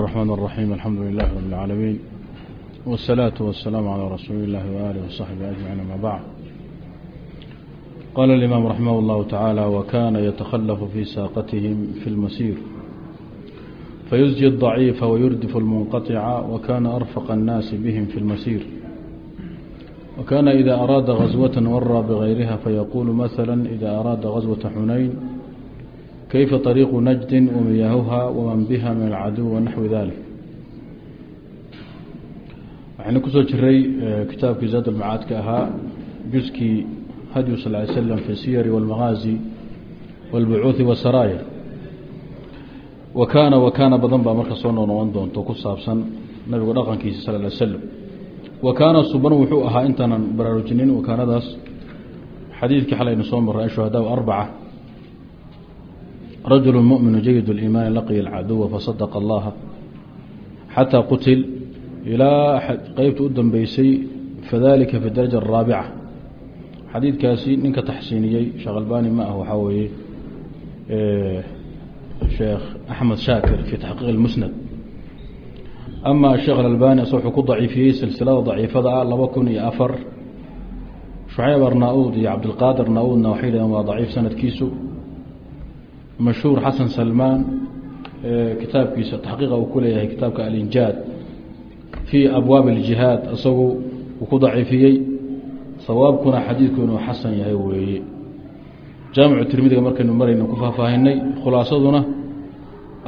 الرحمن الرحيم الحمد لله رب العالمين والصلاة والسلام على رسول الله وآله وصحبه أجمعين ما بعد قال الإمام رحمه الله تعالى وكان يتخلف في ساقتهم في المسير فيزجي الضعيف ويردف المنقطع وكان أرفق الناس بهم في المسير وكان إذا أراد غزوة ورى بغيرها فيقول مثلا إذا أراد غزوة حنين كيف طريق نجد ومياهها ومن بها من العدو ونحو ذلك waxaynu kusoo jiray kitaabkii zaad almacaadka ahaa juskii hadyu sal ly slam fi siyari wاlmagaazi wاlbucuuhi wasaraaya wakaana wakaana badan baa marka soo noqnoqon doonto ku saabsan nabigu dhaqankiisa sal ly slam wakaana suban wuxuu ahaa intaanan baraarujinin wakaanadaas xadiidkii xalaynu soo maray ashuhadaa arbaca rajul muminu jayid اliimaani laqiya alcaduwa fasadaqa allaha xataa qutil ilaa qeybta u dambeysay fadalika fi daraja araabica xadiidkaasi ninka taxsiiniyey sheekh albani ma ah waxaa weeye sheekh axmed shaakir fi taxqiiq اlmusnad ama sheekh alalbani ase wuxuu ku daciifiyey silsilada daciifada ah laba kun iyo afar shucayb arnaa-uud iyo cabdilqaadir naa-uudna waxay yidhahdeen waa daciif sanadkiisu mashhuur xasan salmaan kitaabkiisa taxqiiqa uu ku leeyahay kitaabka alinjaad fii abwaab اljihaad isagu uu ku daciifiyey sawaabkuna xadiidku inuu xasan yahay weeye jaamicu tirmidiga markaynu marayna ku faahfaahinay khulaasaduna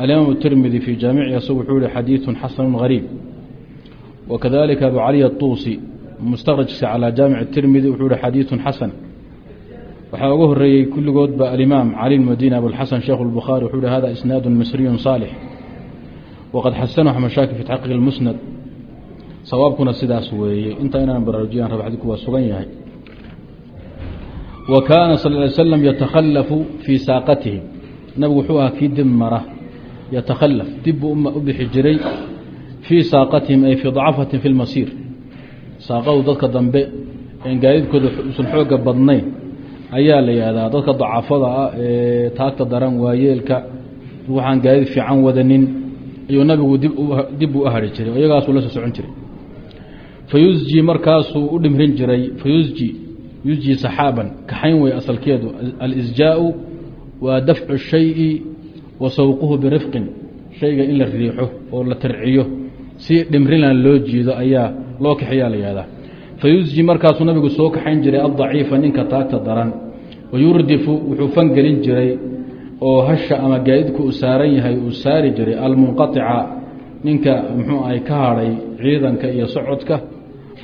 alimaam tirmidi fii jaamici isagu wuxuu yihi xadiiثu xasanu gariib wakadalika abu cali aلtuusi mustakrajkiisa calى jaamic tirmidi wuxuu yihi xadiiثu xasan waxaa uga horeeyey kulligoodba alimaam cali madin abulxasan sheekh اlbukhaari wuxuu hi hada isnaadu misriyu saalix. Waqad xasanu axmed shaakir fi taxqiiq اlmusnad sawaabkuna sidaas weeye. Intaa inaan baraarujiyaan raba xadiku sugan yahay. Wa kaana sal ly slam yatakhalafu fii saaqatihi. Nabigu wuxuu ahaa kii dib mara yatakhalaf dib buu u bixi jiray fii saaqatihim ay fii dacfatin fi lmasiir saaqadu dadka dambe een gaadiidkooda usan xooga badnayn ayaa la yihahdaa dadka dacafada ah ee taagta daran waayeelka waxaan gaadiid fiican wadanin ayuu nabigu dib u ahari jiray iyagaasuu la soo socon jiray. Fayusji markaasuu u dhimrin jiray fayusji yusji saxaaban kaxayn wey asalkeedu alisjaau waa dafcu shayi wa sawquhu birifqin shayga in la riixo oo la tarciyo si dhimrinlan loo jiido ayaa loo kaxeyaa la yihahdaa fayusji markaasuu nabigu soo kaxayn jiray addaciifa ninka taagta daran. Wayurdifu wuxuu fangelin jiray oo hasha ama gaadidku uu saaran yahay uu saari jiray. Almunqaطica ninka muxuu ahay ka hadhay ciidanka iyo socodka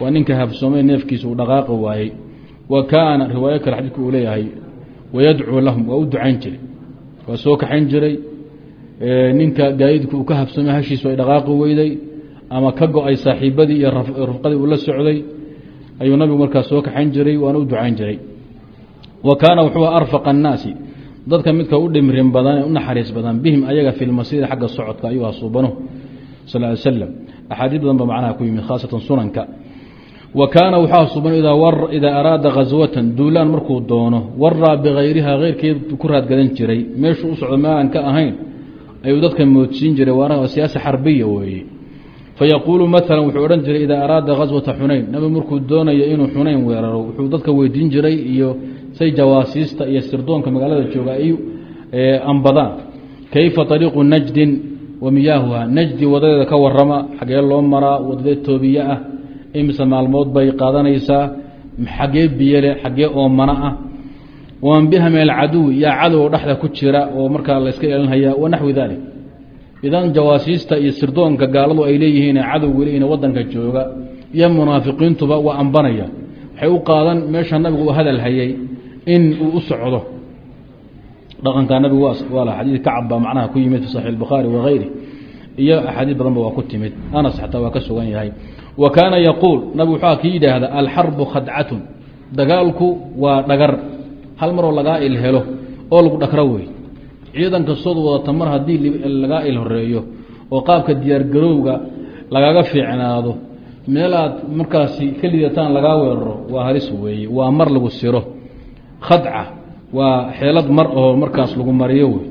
waa ninka habsoomay neefkiisa uu dhaqaaqi waayey. Wa kaana riwaayo kale xadiidku uu leeyahay wayadcuu lahum waa u ducayn jiray waa soo kaxayn jiray. Ninka gaadidku uu ka habsoomay hashiisu ay dhaqaaqi weyday ama ka go'ay saaxiibadii iyo rufqadii uu la socday ayuu nabigu markaas soo kaxayn jiray waana u ducayn jiray. Wa kaana wuxuu arfaqa annaasi dadka midka u dhimrin badan ee u naxariis badan bihim ayaga fi lmasiiri xagga socodka ayuu asuubano sal ly slam axaadiis badan ba macnaha ku yimid khaasatan sunanka. Wa kaana wuxuu asuuban idaa araada khaswatan duulaan markuu doono waraa bikayriha keyrkeed ku raadgadan jiray meeshuu u socdo meelaan ka ahayn ayuu dadka moodsiin jiray waana siyaasa xarbiya weeye fayaquulu maalan wuxuu odhan jiray idaa araada khaswata xunayn nabigu markuu doonayo inuu xunayn weeraro wuxuu dadka weydiin jiray iyo say jawaasiista iyo sirdoonka magaalada jooga ay ambadaan kayfa ariiqu najdin wa najdi wadadeeda ka warama xagee loo maraa wadadee toobiye ah imise maalmood bay qaadanaysaa xagee biyele xagee oomana ah waman biha min alcaduwi yaa cadow dhexda ku jira oo markaa layska elinhayaa wanaxwi dalik idan jawaasiista iyo sirdoonka gaaladu ay leeyihiin cadowga leeyihiin wadanka jooga iyo munaafiqiintuba waa ambanaya. Waxay u qaadan meesha nabigu uu hadal hayay in uu u socdo. Dhaqanka nabigu waa xadiid kacab baa macnaha ku yimid fi saxiix bukhaari wakayri iyo axaadiis badanba waa ku timid. Anas xataa waa ka sugan yahay. Wa kaana yaquul nabigu wuxuu kii yidhaahda alxarbu khadcatun. Dagaalku waa dhagar. Hal maroo lagaa il helo oo lagu dhakro wey ciidan kastood wadata mar haddii lagaa il oo qaabka diyaargarowga lagaga fiicnaado meelaad markaasi ka lidataan lagaa weeraro waa halis weeye waa mar lagu siro. Khadca waa xeelad mar oo markaas lagu mariyo wey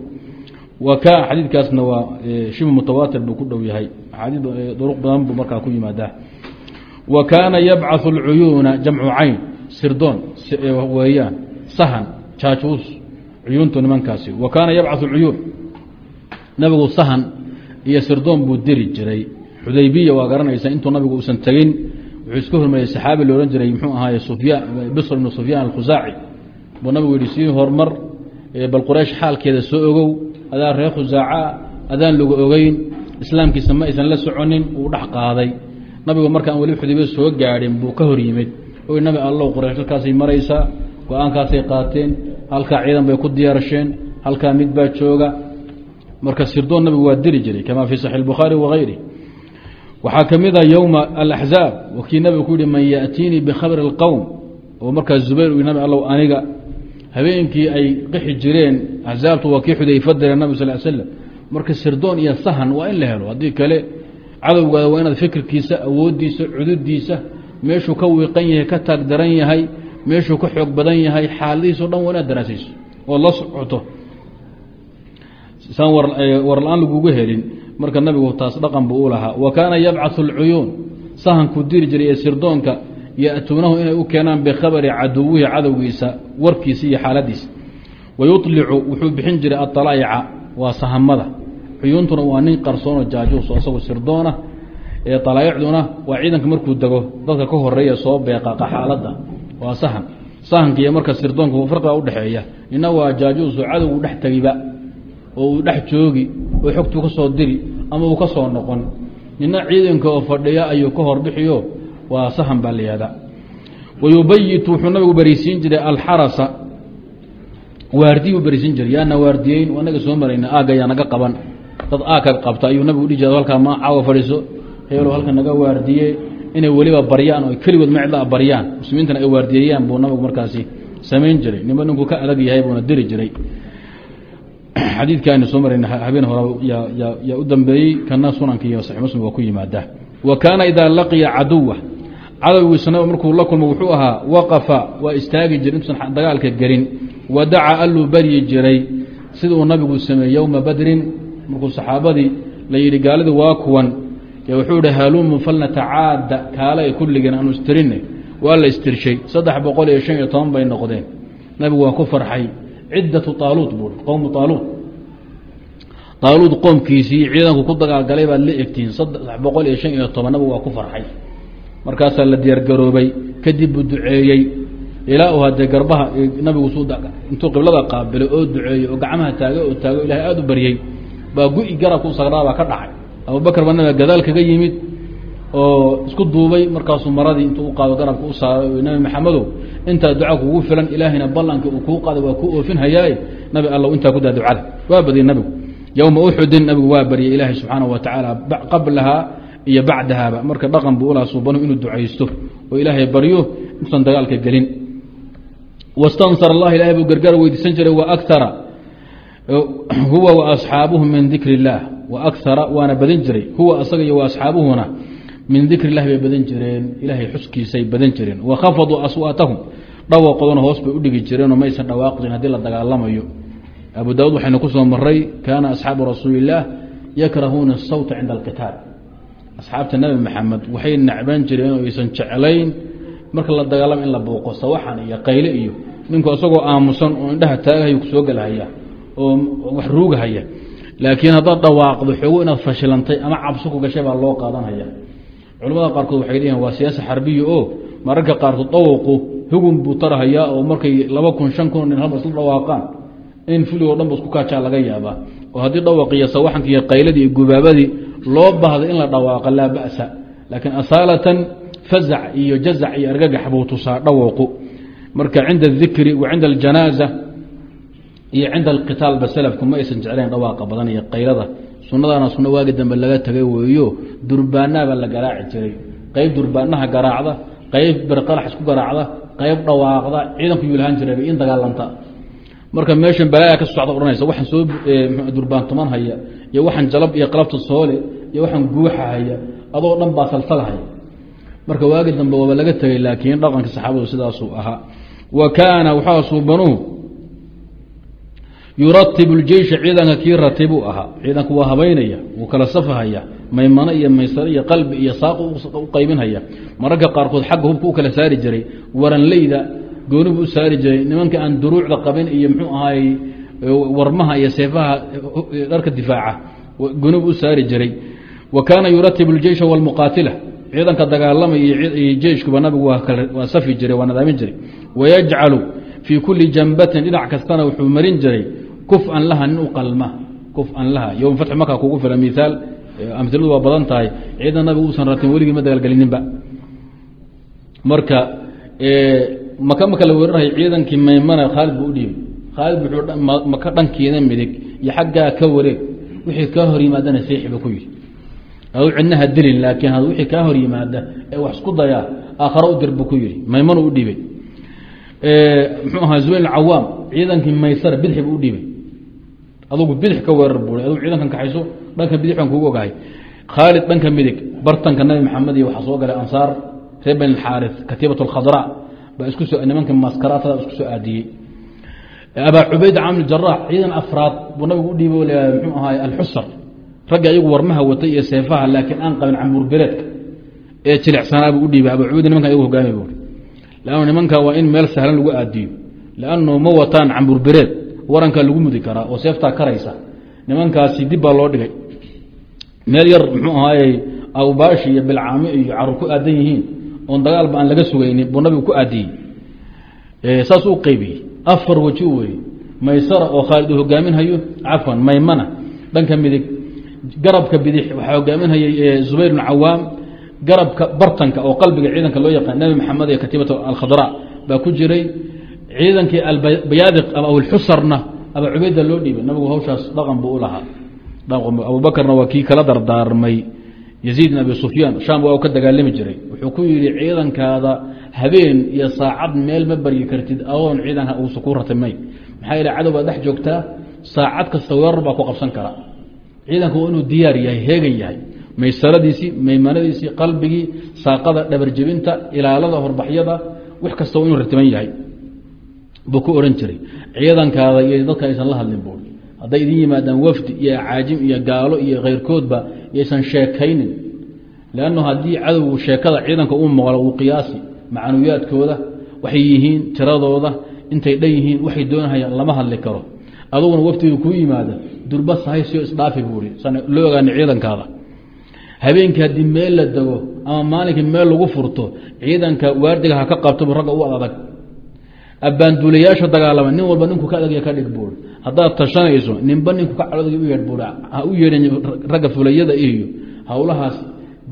wa ka xadiidkaasna waa shibh mutawaatir buu ku dhow yahay. Axaadii duruq badan buu markaa ku yimaadaa. Wa kaana yabcaثu اlcuyuuna jamcu cayn sirdoon weeyaan sahan jaajuus cuyuuntu nimankaasi. Wa kaana yabcaثu اlcuyuun nabigu sahan iyo sirdoon buu diri jiray. Xudaybiya waa garanaysa intuu nabigu uusan tegin wuxuu iska hormariyey saxaabi la odhan jiray muxuu ahaaye sufyaan bisr ibnu sufyaan alkhusaaci buu nabigu yihi sii hormar bal quraysh xaalkeeda soo ogow adaan reer khusaaca adaan lagu ogeyn islaamkiisa ma aysan la soconin uu dhex qaaday. Nabigu markaan soo gaadhin buu hor yimid. O go'aankaasay qaateen halkaa ciidan bay ku diyaarasheen halkaa mid baa jooga. Marka sirdoon nabigu waa diri jiray kama fii saxi bukhaari wagayri waxaa ka mid a yowma alaxzaab wakii nabigu ku yihi man yaأtiinii bikhabri اlqowm oo markaa zubayr u nabi allow aniga. Habeenkii ay qixi jireen axzaabtu waa kii xudayfa dira nabig sal slam marka sirdoon iyo sahan waa in la helo. Haddii kale cadowgaada waa inaad fikirkiisa awoodiisa cududiisa meeshuu ka wiiqan yahay ka taag daran yahay meeshuu ka xoog badan yahay xaaladihiis o dhan waa inaad daraasayso ood la socoto saan war la-aan lagugu helin marka nabigu taas dhaqan buu u lahaa wa kaana yabcaثu اlcuyuun sahankuu diri jiray ee sirdoonka ya'tuunahu inay u keenaan bikhabari caduwihi cadowgiisa warkiisa iyo xaaladiisa wayuطlicu wuxuu bixin jiray aطalaa'ica waa sahamada cuyuuntuna waa nin qarsoonoo jaajuus isagu sirdoona ee alaa'icduna waa ciidanka markuu dego dadka ka horeeya soo beeqaqa xaaladda waa sahan. Sahanka iyo marka sirdoonka farqiga udhexeeya nina waa jaajuuso cadowgu dhex tegiba oo uu dhex joogi oo xogtuu ka soo diri ama uu ka soo noqon. Nina ciidanka oo fadhiya ayuu ka horbixiyo waa sahan baa layihahda wayubayitu wuxuu nabigu bariisiin jiray alxarasa. Waardiyu bariisiin jiray. Yaana waardiyeyn anaga soo marayna aagga yaa naga qaban. Dad aagka qabta ayuu nabigu dhihi jira halkaa ma caawa fadhiiso. Heelo halka naga waardiye inay weliba baryaan oo keligood macda baryaan muslimiintana ay waardiyeeyaan buu nabigu markaasi samayn jiray. Nima ninku ka adag yahay buuna diri jiray. Xadiidka soo marayna habeen hore yaa u dambeeyey kana sunanka iyo saxi muslim waa ku yimaadaa. Wa kaana idaa laqiya caduwa cadowgiisana markuu la kulmo wuxuu ahaa waqafa waa istaagi jiray intuusan dagaalka gelin. Wadaca alluu baryi jiray sida uu nabigu sameeyey yowma badrin markuu saxaabadii la yidhi gaalidii waa kuwan wuxuu ihi halumu falnatacaada kaalay kulligeen aanu istirine waa la istirshay saddex boqol iyo shan iyo toban bay noqdeen. Nabigu waa ku farxay. Ciddatu aaluut buu qowmu aaluut aaluut qoomkiisii ciidanku ku dagaalgalay baad la egtihiin saddex boqol iyo shan iyo toban nabigu waa ku farxay. Markaasaa la diyaargaroobay. Kadib buu duceeyey. Ilaa uu hadee garbaha nabigu intuu qiblada qaabilay oo duceeyey oo gacmaha taagay oo taago ilahay aada u baryey baa gu-i garabku sagnaabaa ka dhacay abubakr baa gadaal kaga yimid oo isku duubay. Markaasuu maradii intuu u qaado garabka u saaray nabi maxamedow intaa duca kugu filan ilaahayna ballanka uu kuu qaaday waa kuu oofin nabi allow intaa ku daa ducada waa badiyey nabigu. Yowma uxudin nabigu waa baryay ilaahay subxaanahu wa qablahaa iyo bacdahaaba. Marka dhaqan buu ulaha suubanu inuu ducaysto oo ilaahay baryo intuusan dagaalka gelin. Wastansar allah ilahay buu gargaar weydiisan jiray wa akara huwa wa asxaabuhu min dikri اllaah wa akara waana badin jiray. Huwa asaga iyo asxaabuhuna min dikri اllahi bay badan jireen. Ilaahay xuskiisay badan jireen. Wakhafaduu aswaatahum. Dhawaqoodana hoos bay udhigi jireenoo maysan dhawaaqin haddii la dagaalamayo. Abu daawud waxaynu ku soo maray kaana asxaabu rasuuli illaah yakrahuuna asawta cinda alqitaal. Asxaabta nebi maxamed waxay nacban jireen oo aysan jeclayn marka la dagaalama in la buuqo sawaxan iyo qayle iyo ninku isagoo aamusan oo indhaha taagahay ku soo gelhaya oo wax ruugahaya. Laakiin haddaad dhawaaqdo xoogo inaad fashilantay ama cabsi ku gashay baa loo qaadanhaya culamada qaarkood waxay leeyihiin waa siyaasa xarbiya oo mararka qaarkood dhawaqu hugun buu tarahayaa oo markay laba kun shan kun nin isla dhawaaqaan in fuligoo dhan ba isku kaajaa laga yaabaa. Oo haddii dhawaqiyo sawaxanki iyo qayladii iyo gubaabadii loo baahdo in la dhawaaqa laa ba'sa. Laakiin asaalatan fazac iyo jazac iyo argagax buu tusaa dhawaqu marka cinda adikri wa cinda aljanaaza iyo cinda alqitaalba salafku ma aysan jeclayn dhawaaqa badan iyo qaylada. Sunadana sunno waagi dambe laga tagay weeyo. Durbaanaabaa la garaaci jiray. Qayb durbaanaha garaacda qayb berqalax isku garaacda qayb dhawaaqda ciidanku yuu lahaan jiray in dagaalanta. Marka meeshan balaaya ka socda odhanaysa waxaan soo durbaantuman haya iyo waxaan jalab iyo qalabta soole iyo waxaan guuxa haya adoo dhan baa salsalhaya marka waagi dambe waaba laga tegay laakiin dhaqanka saxaabadu sidaasuu ahaa. Wa kaana waxaa suubanuhu yuratib اljeysha ciidanka kii ratibuu ahaa ciidanku waa habaynaya wuu kala safahaya maymano iyo maysare iyo qalbi iyo saaq u qaybinhaya mararka qaarkood xagga hubka u kala saari jiray waranleyda goonibu u saari jiray nimanka aan duruucda qabin iyo mxuu ahaay warmaha iyo seefaha dharka difaaca goonibu u saari jiray wa kaana yuratib اljeysha wاlmuqaatila ciidanka dagaalamay iyo jeyshkuba nabigu waa safi jiray waa nadaamin jiray wayajcalu fii kuli jambatin dhinac kastana wuxuu marin jiray kufan laha nin u qalma kufan laha. Ywm fatxi maka kugu filan miaal amiladu waa badan tahay. Ciidan nabigu uusan ratin weligii ma dagaalgelininba marka maka marka la weerarhay ciidankii maymana khaalid buu udhiibay khaalid wuxuu maka dhankiina midig iyo xaggaa ka wareeg. Wixii kaa hor yimaadana seexi ba ku yihi adu cidnaha dilin laakiin wixii kaa hor yimaada ee wax isku dayaa aakharo u dir buu ku yihi maymanu u dhiibay. Mxuu ahaa zubayl cawaam ciidankii maysara bidixi buu udhiibay adugu bidix ka weerar bui adugu ciidankan kaxayso dhanka bidix baan kugu ogahay. Khaalid dhanka midig bartanka nabi maxamed iyo waxaa soo galay ansaar reer ben alxaari katiibat alkhadra baa nimanka maskaratada isku soo aadiyey. Abaa cubayd camr jaraax ciidan afraad buu nabigu udhiibo leeyahay mxuu ahaay alxusar ragga ayagu warmaha watay iyo seefaha laakiin aan qabin cambuurbereedka ee jilicsanaa buu udhiibay abaa cubayd nimankan ayagu hogaami buui lannu nimanka waa in meel sahlan lagu aadiyo. Lannu ma wataan cambuurbereed warankaa lagu mudi karaa oo seeftaa karaysa. Nimankaasi dib baa loo dhigay. Meel yar mxuu ahaayey awbaashi iyo bilcaami iyo carur ku aadan yihiin oon dagaalba aan laga sugaynin buu nabigu ku aadiyey. Saas u qeybiyey. Afar waji wey maysara oo khaalid uu hogaaminhayo cafwan maymana. Dhanka midig garabka bidix waxaa hogaaminhayay zubayr bn cawaam garabka bartanka oo qalbiga ciidanka loo yaqaan nabi maxamed iyo katiibat alkhadra baa ku jiray ciidankii albayaadiq ama awlxusarna aba cubayda loo dhiibay nabigu hawshaas dhaqan buu u lahaa. Abubakarna waa kii kala dardaarmay. Yaziid abi sufyaan sham waa u ka dagaalami jiray. Wuxuu ku yidhi ciidankaada habeen iyo saacad meel ma baryi kartid adoon ciidanka uusa ku ratimay. Maxaa yidhi cadow baad dhex joogtaa saacad kasta weerar baa ku qabsan kara. Ciidanku waa inuu diyaar yahay heegan yahay. Maysaladiisii maymanadiisii qalbigii saaqada dhabarjebinta ilaalada horbaxyada wax kasta waa inuu ratiman yahay buu ku ohan jiray. Ciidankaada iyo dadka aysan la hadlin buui hadday idin yimaadaan wafdi iyo caajim iyo gaalo iyo keyrkoodba yaysan sheekaynin. Lannu haddii cadowgu sheekada ciidanka uu maqlo uu qiyaasi macanuyaadkooda waxay yihiin tiradooda intay dhan yihiin waxay doonahayaan lama hadli karo. Aduguna wafdiga kuu yimaada durba sahaysiyo isdhaafi buui loo ogaana ciidankaada. Habeenkii haddii meel la dego ama maalinkii meel lagu furto ciidanka waardiga ha ka qabtobu ragga u adag abbaanduulayaasha dagaalama nin walba ninku ka adagya ka dhig buur. Haddaad tashanayso ninba ninku ka adag u yeedh buur ha u yeedhin ragga fulayada iyo howlahaas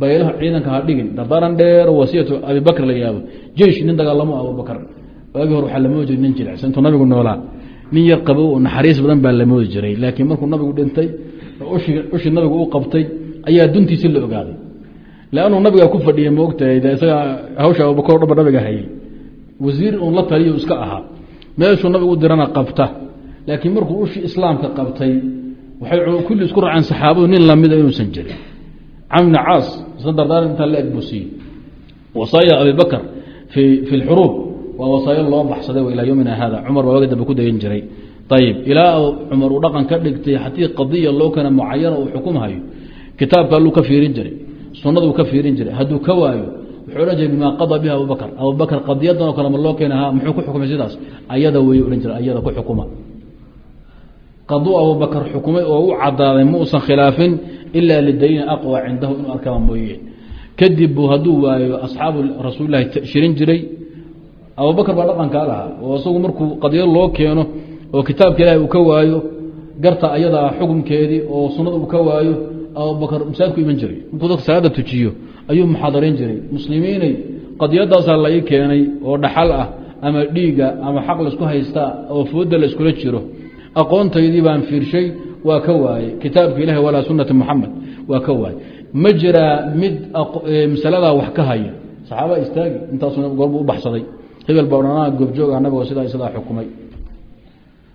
baylaha ciidanka ha dhigin. Dardaran dheer wasiyatu abibakr la yihahdo jeish nin dagaalamo abubakar. Waagii hore waxaa lamoodi jiray nin jilicsan intuu nabigu noolaa. Nin yar qabo oo naxariis badan baa lamoodi jiray. Laakiin markuu nabigu dhintay ushii nabigu u qabtay ayaa duntiisi la ogaaday. Lannu nabigaa ku fadhiya moogtahay de isaga hawsha abubakar o dhanba nabiga hayay wasiir uun la taliyo iska ahaa. Meeshuu nabigu dirana qabta laakiin markuu ushii islaamka qabtay waxay kulli isku raaceen saxaabadu nin lamida inuusan jirin. Camr caas isna dardaaran intaa la eg buu siiyey. Wasaaya abibakr fi fi lxuruub waa wasaayo loo baxsaday ilaa yomina hada cumar baa waga dambe ku dayan jiray. Ayib ilaa cumar uu dhaqan ka dhigtay haddii qadiya loo keena mucayana uu xukumhayo kitaabka alluu ka fiirin jiray sunaduu ka fiirin jiray hadduu ka waayo wuxuu odhan jiray bima qada biha abubakr abubakr qadiyadan oo kale ma loo keena muxuu ku xukumay sidaas? Ayada wey odhan jira ayada ku xukuma. Qaduu abubakr xukumay oo u cadaaday ma usan khilaafin ilaa lidayni aqwa cindahu inuu arkaba mooye. Kadib buu hadduu waayo asxaabu rasuulilahi shirin jiray. Abubakr baa dhaqankaa lahaa oo isagu markuu qadiyad loo keeno oo kitaabka ilahi uu ka waayo garta ayadaa xukumkeedii oo sunada uu ka waayo abubakr masaajidku iman jiray. Markuu dadka salaada tujiyo ayuu muxaadarayn jiray. Muslimiinay qadiyadaasaa la ii keenay oo dhaxal ah ama dhiiga ama xaq la isku haystaa oo fooda la iskula jiro. Aqoontaydii baan fiirshay waa ka waaye kitaabka ilahi walaa sunati muxamed waa ka waaye ma jiraa mid masaladaa wax ka haya. Saxaaba istaagi intaasuna goorbu u baxsaday. Hebel baa odhanaa goobjooga anagoo sidaa sidaa xukumay.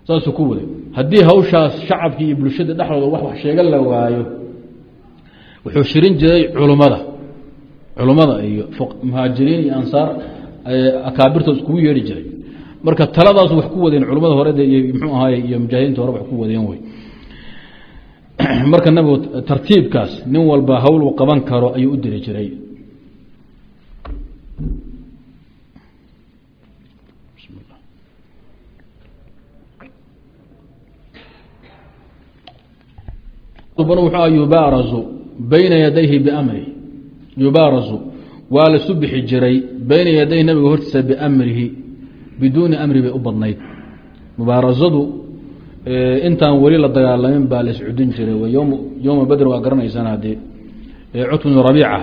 Saasuu ku waday. Haddii hawshaas shacabkii iyo bulshada dhexdooda wax sheega la waayo wuxuu shirin jiray culummada culummada iyo muhaajiriin iyo ansaar akaabirtood iskugu yeedhi jiray. Marka taladaasu wax ku wadeen culimmada hore mxuu ahaay iyo mujaahidiinta hore wax ku wadeen wey marka nabigu tartiibkaas nin walba hawl uu qaban karo ayuu u diri jiray. Yubaarazu bayna yadayhi bimrihi yubaarazu waa lasu bixi jiray bayna yadayhi nabiga hortiisa biamrihi biduuni amri bay u badnayd. Mubaarasadu intaan weli la dagaalamin baa la iscudin jiray yowma badr waa garanaysaan hadee cutb bnu rabiica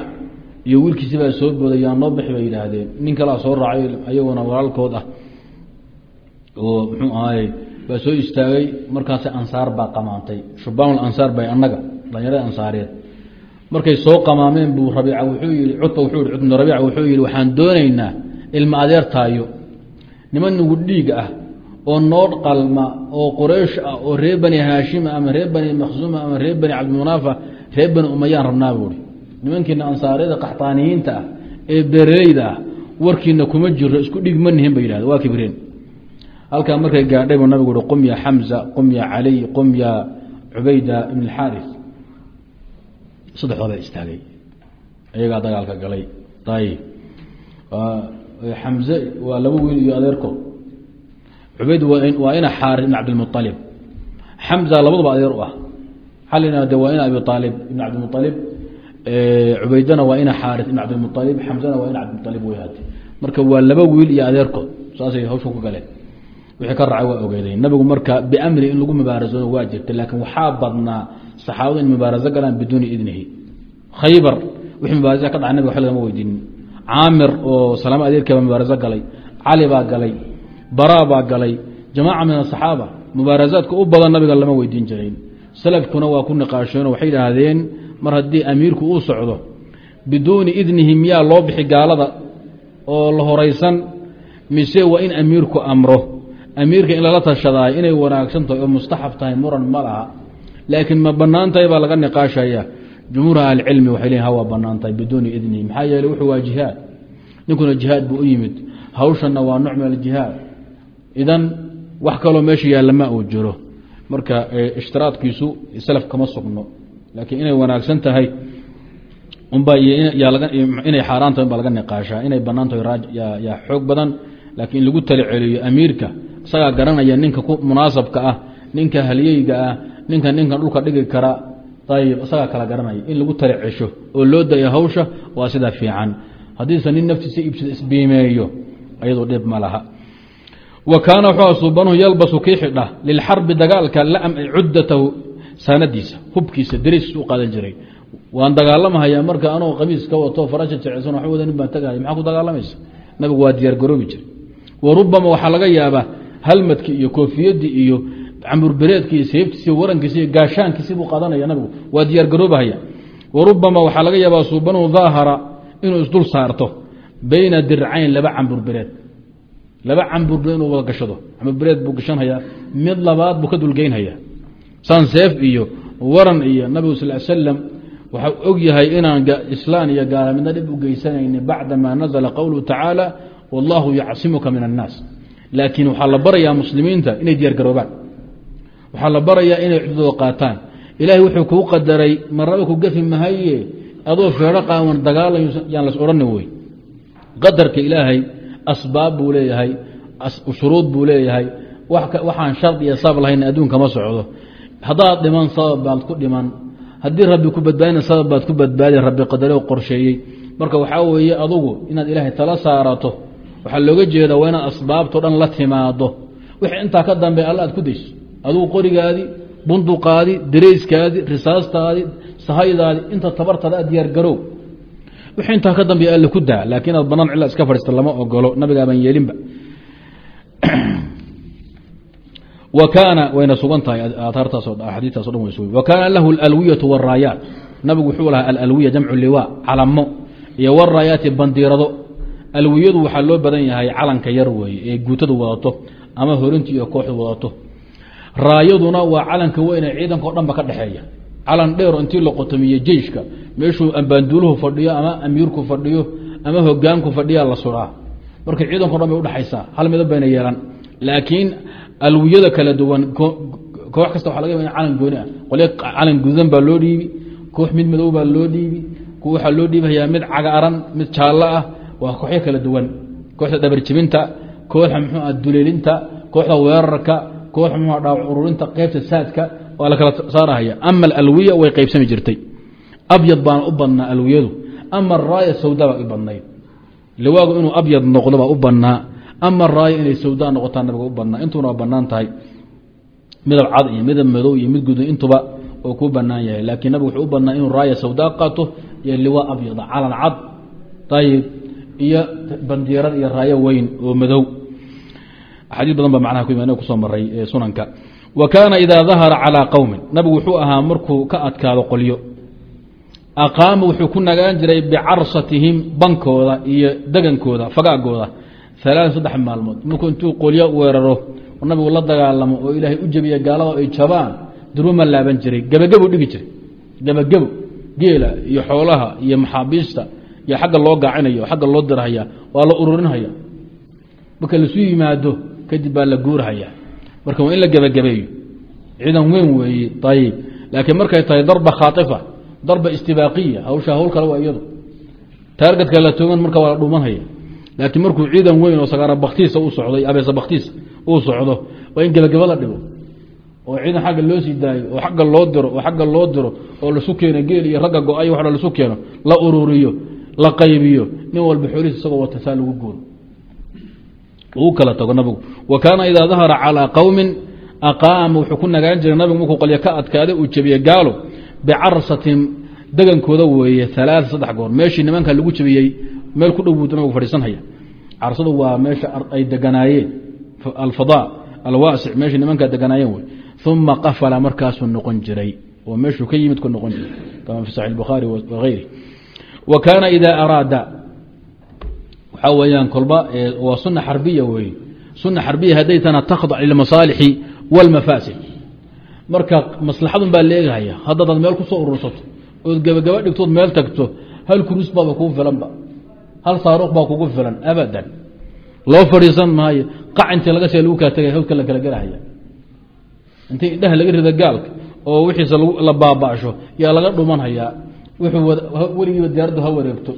iyo wiilkiisi baa soo booday yaa noo bixi bay yidhaahdeen. Nin kalaa soo raacay ayaguna walaalkood ah oo muxuu ahaay baa soo istaagay markaas ansaar baa qamaantay. Shubaan ansaar bay annaga dhalinyarada ansaareed markay soo qamaameen buu rabiica wuxuu yihi cutba wuxuu yihi cutb bnu rabiica wuxuu yihi waxaan doonaynaa ilma adeertaayo niman nugu dhiig ah oo noodh qalma oo quraysh ah oo reer bani haashima ama reer bani makhsuuma ama reer bani cabdimunaafa reer bani umayaan rabnaa buuhi nimankiina ansaaryada qaxtaaniyiinta ah ee beeraleyda ah warkiina kuma jiro isku dhig ma nihin ba yidhahda waa kibreen halkaa markay gaadhay buu nabigu uhi qum ya xamza qum ya caliy qum ya cubayda ibn alxaaris saddexdooda istaagay. Ayagaa dagaalka galay. Ayib xamze waa laba wiil iyo adeerkood cubayd waa ina xaaris ibn cabdilmualib xamza labaduba adeer u ah. Xalina de waa ina abi aalib ibn cabdilmualib cubaydana waa ina xaaris ibn cabdilmualib xamzana waa ina cabdilmualib weyhaate marka waa laba wiil iyo adeerkood saasay hawsha ku galeen. Wixii ka raacay waa ogeedeen nabigu marka biamri in lagu mubaarasoono waa jirta laakiin waxaa badnaa saxaabadu in mubaaraso galaan biduuni idnihi. Khaybar wixii mubaarasa ka dhaca nabiga lagama weydiinin. Caamir oo salaamo adeerkeeba mubaaraso galay. Cali baa galay. Bara baa galay. Jamaaca min asaxaaba mubaarasaadka u badan nabiga lama weydiin jirayn salafkuna waa ku niqaasheenoo waxay idhaahdeen mar haddii amiirku uu socdo biduuni idnihi miyaa loo bixi gaalada oo la horaysan? Mise waa in amiirku amro? Amiirka in lala tashadaay inay wanaagsan tahay oo mustaxab tahay muran ma laha laakiin ma banaan baa laga niqaashaya jumhuur ahlicilmi waxay leeyiin waa banaan biduuni idnihi maxaa yeeley wuxuu waa jihaad ninkuna jihaad buu u yimid hawshanna waa nuc min aljihaad idan wax kaloo meesha yaalla uu jiro marka ishtiraadkiisu salaf kama sugno laakiin inay wanaagsan tahay inay xaaraan tahay laga niqaashaa inay bannaan tahay yaa xoog badan laakiin in lagu tala amiirka isagaa garanaya ninka munaasabka ah ninka halyeyga ah ninka ninkan dhulka dhigi kara ayib isagaa kala garanaya. In lagu tala oo loo dayo hawsha waa sidaa fiican. Haddiise nin naftiisa iibsada isbiimeeyo ayadoo dhib ma laha. Wa kaana wuxuu suubanuhu yalbasu kii xidha lilxarbi dagaalka cuddatahu saanadiisa hubkiisa dariiskiisa u qaadan jiray. Waan dagaalamahaya marka anoo qamiis ka wato farasha jecsan wa wada nin baan tagahay maxaa ku dagaalamaysa? Nabigu waa diyaar jiray. Wa waxaa laga yaabaa halmadkii iyo koofiyadii iyo camburbereedki iyo seeftiisi iyo warankiisi iyo gaashaankiisi buu qaadanaya nabigu. Waa diyaar garoobahaya wa rubama waxaa laga yaabaa suubanuhu daahara inuu isdul saarto bayna dircayn laba camburbereed laba camburbereed inuu wada gashado. Camburbereed buu gashanhayaa mid labaad buu ka dulgeynhayaa saan seef iyo waran iyo nabigu sal slam waxau og yahay inaan islaan iyo gaala midna dhib u geysanayni bacdamaa nazla qowluhu tacaala wallahu yacsimuka min annaas laakiin waxaa la barayaa muslimiinta inay diyaar garoobaan waxaa la barayaa inay cududooda qaataan. Ilahay wuxuu kuu qadaray marnaba ku gafi mahaye adoo feero qaawan dagaalan yaan las odhani wey qadarka ilaahay asbaab buu leeyahay shuruud buu leeyahay. Waxaan shard iyo sabab lahayn adduun kama socdo. Haddaad dhiman sabab baad ku dhiman. Haddii rabbi ku badbaadina sabab baad ku badbaadi rabbi qadare qorsheeyey. Marka waxaa weeye adugu inaad ilaahay tala saarato waxaa looga jeeda waa inaad asbaabto dhan la timaado wixii intaa ka dambe alla aad ku dayso adugu qorigaadii bunduqaadii dareyskaadii risaastaadii sahaydaadii inta tabartaada aad diyaar garow. Wixii intaa ka dambe alla ku daa laakiin inaad banaan cila iska fadhiista lama ogolo nabigaabaan yeelinba. Wa kaana wayna sugan tahay aaaartaaso axaadiitaaso dhan way wa kaana lahu alalwiyatu waraayaat nabigu wuxuu lahaa alalwiya jamcu liwaa calamo iyo waraayaati bandiirado. Alwiyadu waxaa loo badan yahay calanka yar weeye ee guutadu wadato ama horintii iyo kooxdu wadato raayaduna waa calanka weyne ciidankao dhanba ka dhexeeya calan dheero intii la qotomiye jeyshka meeshuu ambaanduuluhu fadhiyo ama amiirku fadhiyo ama hogaanku fadhiyaa la suraa. Marka ciidanko dhan bay udhexaysaa hal midab bayna yeelan. Laakiin alwiyada kala duwan koox kasta waa laga ya calan gooni ah. Qolyo calan gudan baa loo dhiibi koox mid madow baa loo dhiibi kuwa waxaa loo dhiibayaa mid cagaaran mid jaallo ah waa kooxyo kala duwan. Kooxda dhabarjibinta kooxda mxuu ah duleelinta kooxda weerarka kooxda mxua dhaawac ururinta qeybta saadka waa la kala saarahaya. Ama alalwiya way qaybsami jirtay. Abyad baana u badnaa alwiyadu. Ama araaya sawda baa u badnayd liwaagu inuu abyad noqdo baa u badnaa. Ama raaya inay sawda noqotaa nabiga u badnaa. Intuuna waa bannaan tahay midab cad iyo midab madow iyo mid gudan intuba oo kuu banaan yahay. Laakiin nabigu wuxuu u badnaa inuu raaya sawdaa qaato iyo liwaa abyada. Calan cad ayib iyo bandiirad iyo raayo weyn oo madow axaadiis badan ba macnaha ku iman ku soo maray sunanka. Wa kaana idaa dahara calىa qowmin nabigu wuxuu ahaa markuu ka adkaado qolyo. Aqaama wuxuu ku nagaan jiray bicarsatihim bankooda iyo degankooda fagaagooda. Alaaan saddex maalmood. Markuu intuu qolyo weeraro nabigu la dagaalamo oo ilaahay u jebiya gaalada ay jabaan duruma laaban jiray. Gebagebo dhigi jiray. Gebagebo geela iyo xoolaha iyo maxaabiista iyo xagga loo gaacinayo xagga loo dirhaya waa la ururinhaya. Marka lasu yimaado kadib baa la guurhaya marka waa in la gebagabeeyo. Ciidan weyn weeye ayib laakiin markay tahay darba khaaifa darba istibaaqiya hawsha hawl kale waa iyadu. Taargadka la toogan marka waa la dhumanhaya laakiin markuu ciidan weyn oo sagaara baktiisa u socday abeesa baktiisa uu socdo waa in gebagabo la dhigo. Oo ciidan xagga loo sii daayo oo agga loo diro oo agga loo diro oo lasu keeno geel iyo ragga go'ay wa lasu keeno la ururiyo la qaybiyo nin walba xoolihiis isagoo wata saa lagu guuro lagu kala tago nabigu. Wa kaana idaa dahara calىa qowmin aqaama wuxuu ku nagaan jiray nabigu markuu qolyo ka adkaaday uu jebiye gaalo bicarsatin degankooda weeye alaa saddex goor. Meeshii nimanka lagu jebiyey meel ku dhow buu nabigu fadhiisanhaya carsadu waa meesha ay deganaayeen. Alfada alwaasic meeshii nimankaa deganaayeen wey uma qafala markaasuu noqon jiray. Oo meeshuu ka yimid ku noqon jiray. Kama fi saxi bukhaari wagayri wa kaana idaa araada waxaa weyaan kolba waa suna xarbiya wey suna xarbiya hadday tana lilmasaalixi wاlmafaasid marka maslaxadun baa leegahaya. Haddadaad meel ku soo urursato ood gebagaba dhigtood meel tagto hal kurus baaba kugu filanba. Hal saaruuq baa kugu filan abadan. Loo fadhiisan maayo. Qac intii laga see lagu kala tegay hawdka la kala gelahaya intii indhaha laga rida gaalka oo wixiisa la baaba'sho yaa laga dhumanhayaa wuxuu weligiiba diyaaraddu ha wareegto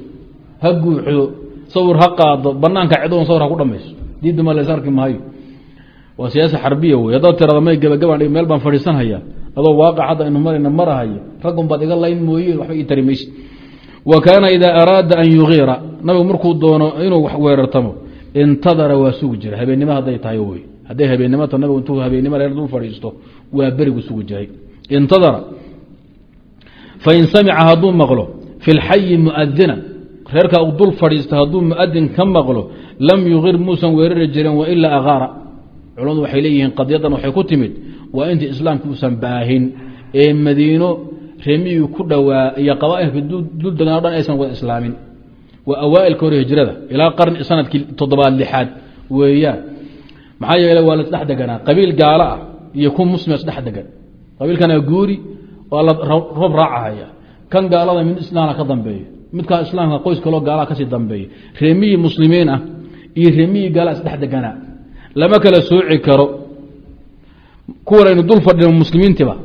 ha guuxdo sawir ha qaado banaanka cidoon sawir ha ku dhamayso. Diidama lays arki maayo. Waa siyaasa xarbiya wey haddaad tirada may gebagabaan meel baan fadhiisanhaya adoo waaqac hadda inu marayna marahayo raggun baad iga layn mooyeen waxba ii tari mayse wa kaana idaa araada an yugiira nabigu markuu doono inuu wax weerartamo intadara waa sugi jira habeennimo hadday tahay wey hadday habeennimata nabigu intuu habeennimo reer dul fadhiisto waa berigu sugi jiray. Intadara fain samica hadduu maqlo fi lxayi muadina reerka u dul fadhiista hadduu muadin ka maqlo lam yugir muusan weerari jirin wailaa agaara culamadu waxay leeyihiin qadyadan waxay ku timid waa inta islaamka uusan baahin. Ee madiino remiyii ku dhowaa iyo qabaailka dul degan o dhan aysan wada islaamin. Waa awaailka hore hijrada ilaa qarni sannadkii toddobaad lixaad weeyaan maxaa yeele waa lasdhex deganaa qabiil gaalo ah iyo ku muslima isdhex degan. Qabiilkana guuri waa la roob raacahaya kan gaalada mid islaamka ka dambeeyo midkaa islaamka qoys kaloo gaalaha ka sii dambeeya remiyii muslimiin ah iyo remiyii gaala isdhex deganaa lama kala sooci karo. Kuwanaynu dul fadhino muslimiintiba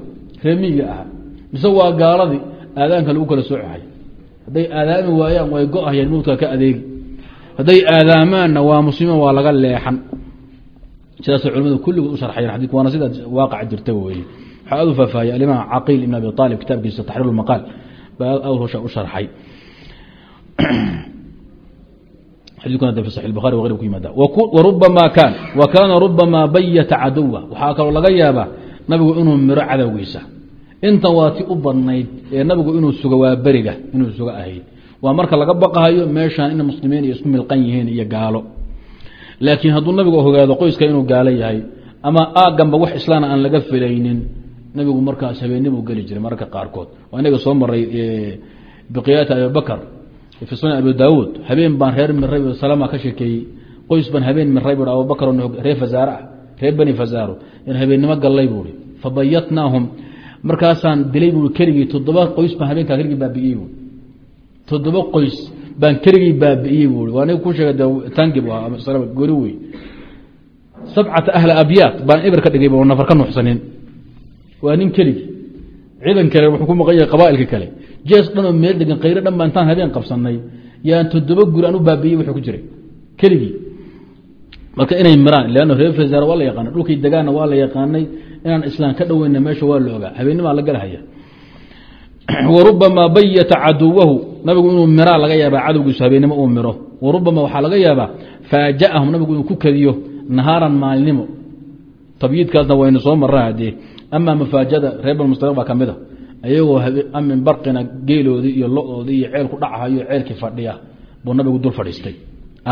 remiyiga ahaa mise waa gaaladii aadaanka lagu kala soocahay hadday aadaami waayaan way go-hayaan mowdka ka adeegi. Hadday aadaamaanna waa muslimiin waa laga leexan. Sidaasay culimadu kulligood u sharxayeen xadidku waana sidaa waaqaca jirta weeye. Waxaa aad u faahfaahiyay alimaam caqiil ibn abi aalib kitaabkiisa taxriir lmaqaal baa aad hosha u sharxay rubama kaan wa kaana rubamaa bayata cadowa waxaa kaloo laga yaabaa nabigu inuu miro cadowgiisa. Intan waa ti u badnayd ee nabigu inuu sugo waa beriga inuu sugo ahayd. Waa marka laga baqahayo meeshaan in muslimiin iyo isku milqan yihiin iyo gaalo. Laakiin hadduu nabigu ogaado qoyska inuu gaalo yahay ama aaganba wax islaana aan laga filaynin nabigu markaas habeennimuu geli jiray mararka qaarkood. Waa inaga soo maray biqiyaati abibakr fi sunan abi daawuud habeen baan reer miray salama ka sheekeeyey qoys baan habeen miray bu abubakr reer fasaare ah reer bani fasaaro in habeennimo gallay buui fabayatnaahum markaasaan dilay bui keligii toddoba qoys baan habeenkaa keligii baabi'iyey bu toddoba qoys baan keligii baabi'iyey bui waa nig ku sheega tangi gori wey sabcata ahla abyaad baan eber ka dhigay nafar ka nuuxsanin waa nin keligii ciidan kale wuxuu ku maqan yahay qabaailka kale jees dhan oo meel degan khayro dhan baa intaan habeen qabsanay yaan toddoba guri aan u baabi'iyey wuxuu ku jiray keligii. Marka inay miraan leanna reer fasaar waa la yaqaana dhulkii degaanna waa la yaqaanay inaan islaan ka dhoweyna meesha waa la ogaa la galhaya warubamaa bayata caduwahu nabigu inuu miraa laga yaabaa cadowgiisu habeennimo uu miro. Warubama waxaa laga yaabaa faaja'ahum nabigu inuu ku kadiyo nahaaran maalinimo. Tabyiidkaasna waynu soo maraa hadee amaa mafaajada reer banmustaq baa ka mid a ayagoo amin barqina geeloodii iyo lo'oodii iyo ceel ku dhachayo ceelkii fadhiya buu nabigu dul fadhiistay.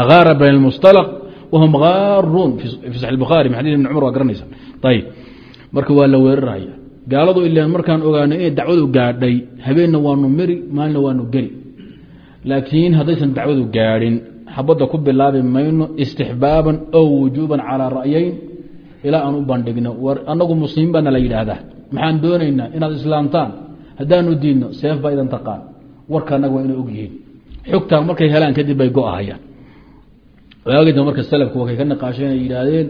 Agaara bayn mustalaq wahum aaruun fi saxi bukhaari min xadis ibn cumar waa garanaysa. Ayib marka waa la weeraraya. Gaaladu ilan markaan ogaano inay dacwadu gaadhay habeenna waanu meri maalina waanu geli. Laakiin haddaysan dacwadu gaadhin xabadda ku bilaabi mayno istixbaaban ow wujuuban calaa ra'yayn ilaa aan u bandhigno. Anagu muslimiin baana la yidhaahdaa. Maxaan doonaynaa inaad islaamtaan haddaanu diidno seef baa idan taqaan. Warka anaga waa inay og yihiin. Xogtaan markay helaan kadib bay go-ahayaan. Waagida marka salafku wakay ka naqaasheen ay yidhaahdeen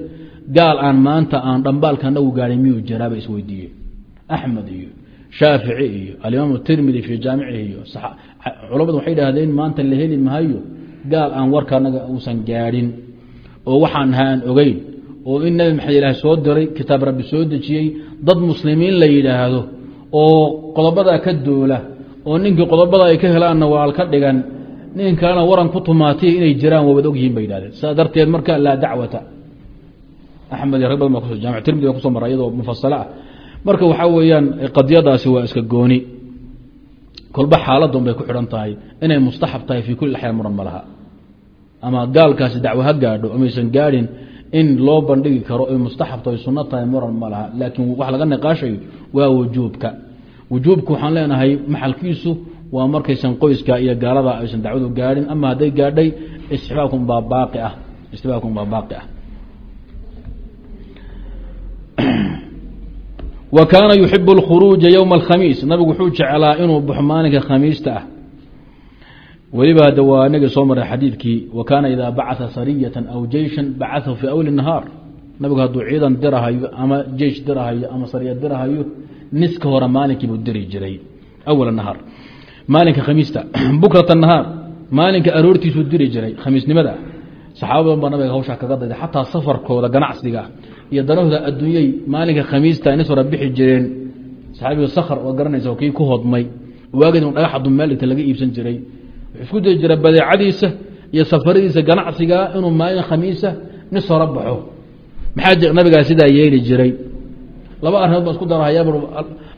gaal aan maanta aan dhambaalka anagu gaadhay miyuu jiraaba isweydiiyeen? Axmed iyo shaafici iyo alimaam tirmidi fii jaamicihi iyo culamadu waxay idhaahdeen maanta la heli maayo gaal aan warka anaga uusan gaadhin. Oo waxaan haan ogeyn oo in nabi maxamed ilaah soo diray kitaab rabbi soo dejiyey dad muslimiin la yidhaahdo oo qodobadaa ka doola oo ninkii qodobada ay ka helaanna waal ka dhigan nin kalena waran ku tumaatiy inay jiraan waabad ogyihiin bay yidhahdeen. Saa darteed marka laa dacwata. Axmed iyo rag badan baa kuso jamic tirmidi baa kuso mara iyadoo mufasalo ah. Marka waxaa weeyaan qadiyadaasi waa iska gooni. Kolba xaaladun bay ku xidhan tahay inay mustaxab tahay fii kulli axyaan muran ma laha ama gaalkaasi dacwo ha gaadho amaysan gaadhin in loo bandhigi karo ay mustaxab tahay sunno tahay muran ma laha. Laakiin wax laga niqaashayo waa wujuubka. Wujuubka waxaan leenahay maxalkiisu waa markaysan qoyska iyo gaalada aysan dacwadu gaadhin. Ama hadday gaadhay istixbaabkun baa baaqi ah. Istixbaabkun baa baaqi ah. Wa kaana yuxibu اlkhuruuja ywma alkhamiis. Nabigu wuxuu jeclaa inuu baxo maalinka khamiista ah weliba hadda waa inagii soo maray xadiidkii wa kaana idaa bacaa sariyatan aw jeyshan bacaahu fii awli nahaar. Nabigu hadduu ciidan dirahayo ama jeish dirahayo ama sariya dirahayo niska hore maalinkiibuu diri jiray awal nahaar. Maalinka khamiista bukrata nahaar maalinka aroortiisuu diri jiray khamiisnimada. Saxaaba baa nabiga hawshaa kaga dayday xataa safarkooda ganacsiga iyo danahooda adduunyay maalinka khamiista nis hore bixi jireen. Saxaabiga sakhr waa garanaysa kii ku hodmay. Waaged dhagax dhigta laga iibsan jiray isku dayi jira badeecadiisa iyo safaradiisa ganacsiga inuu maalin khamiisa nis hore baxo. Maxaa nabigaa sidaa yeeli jiray. Laba arrimood baan isku darahaya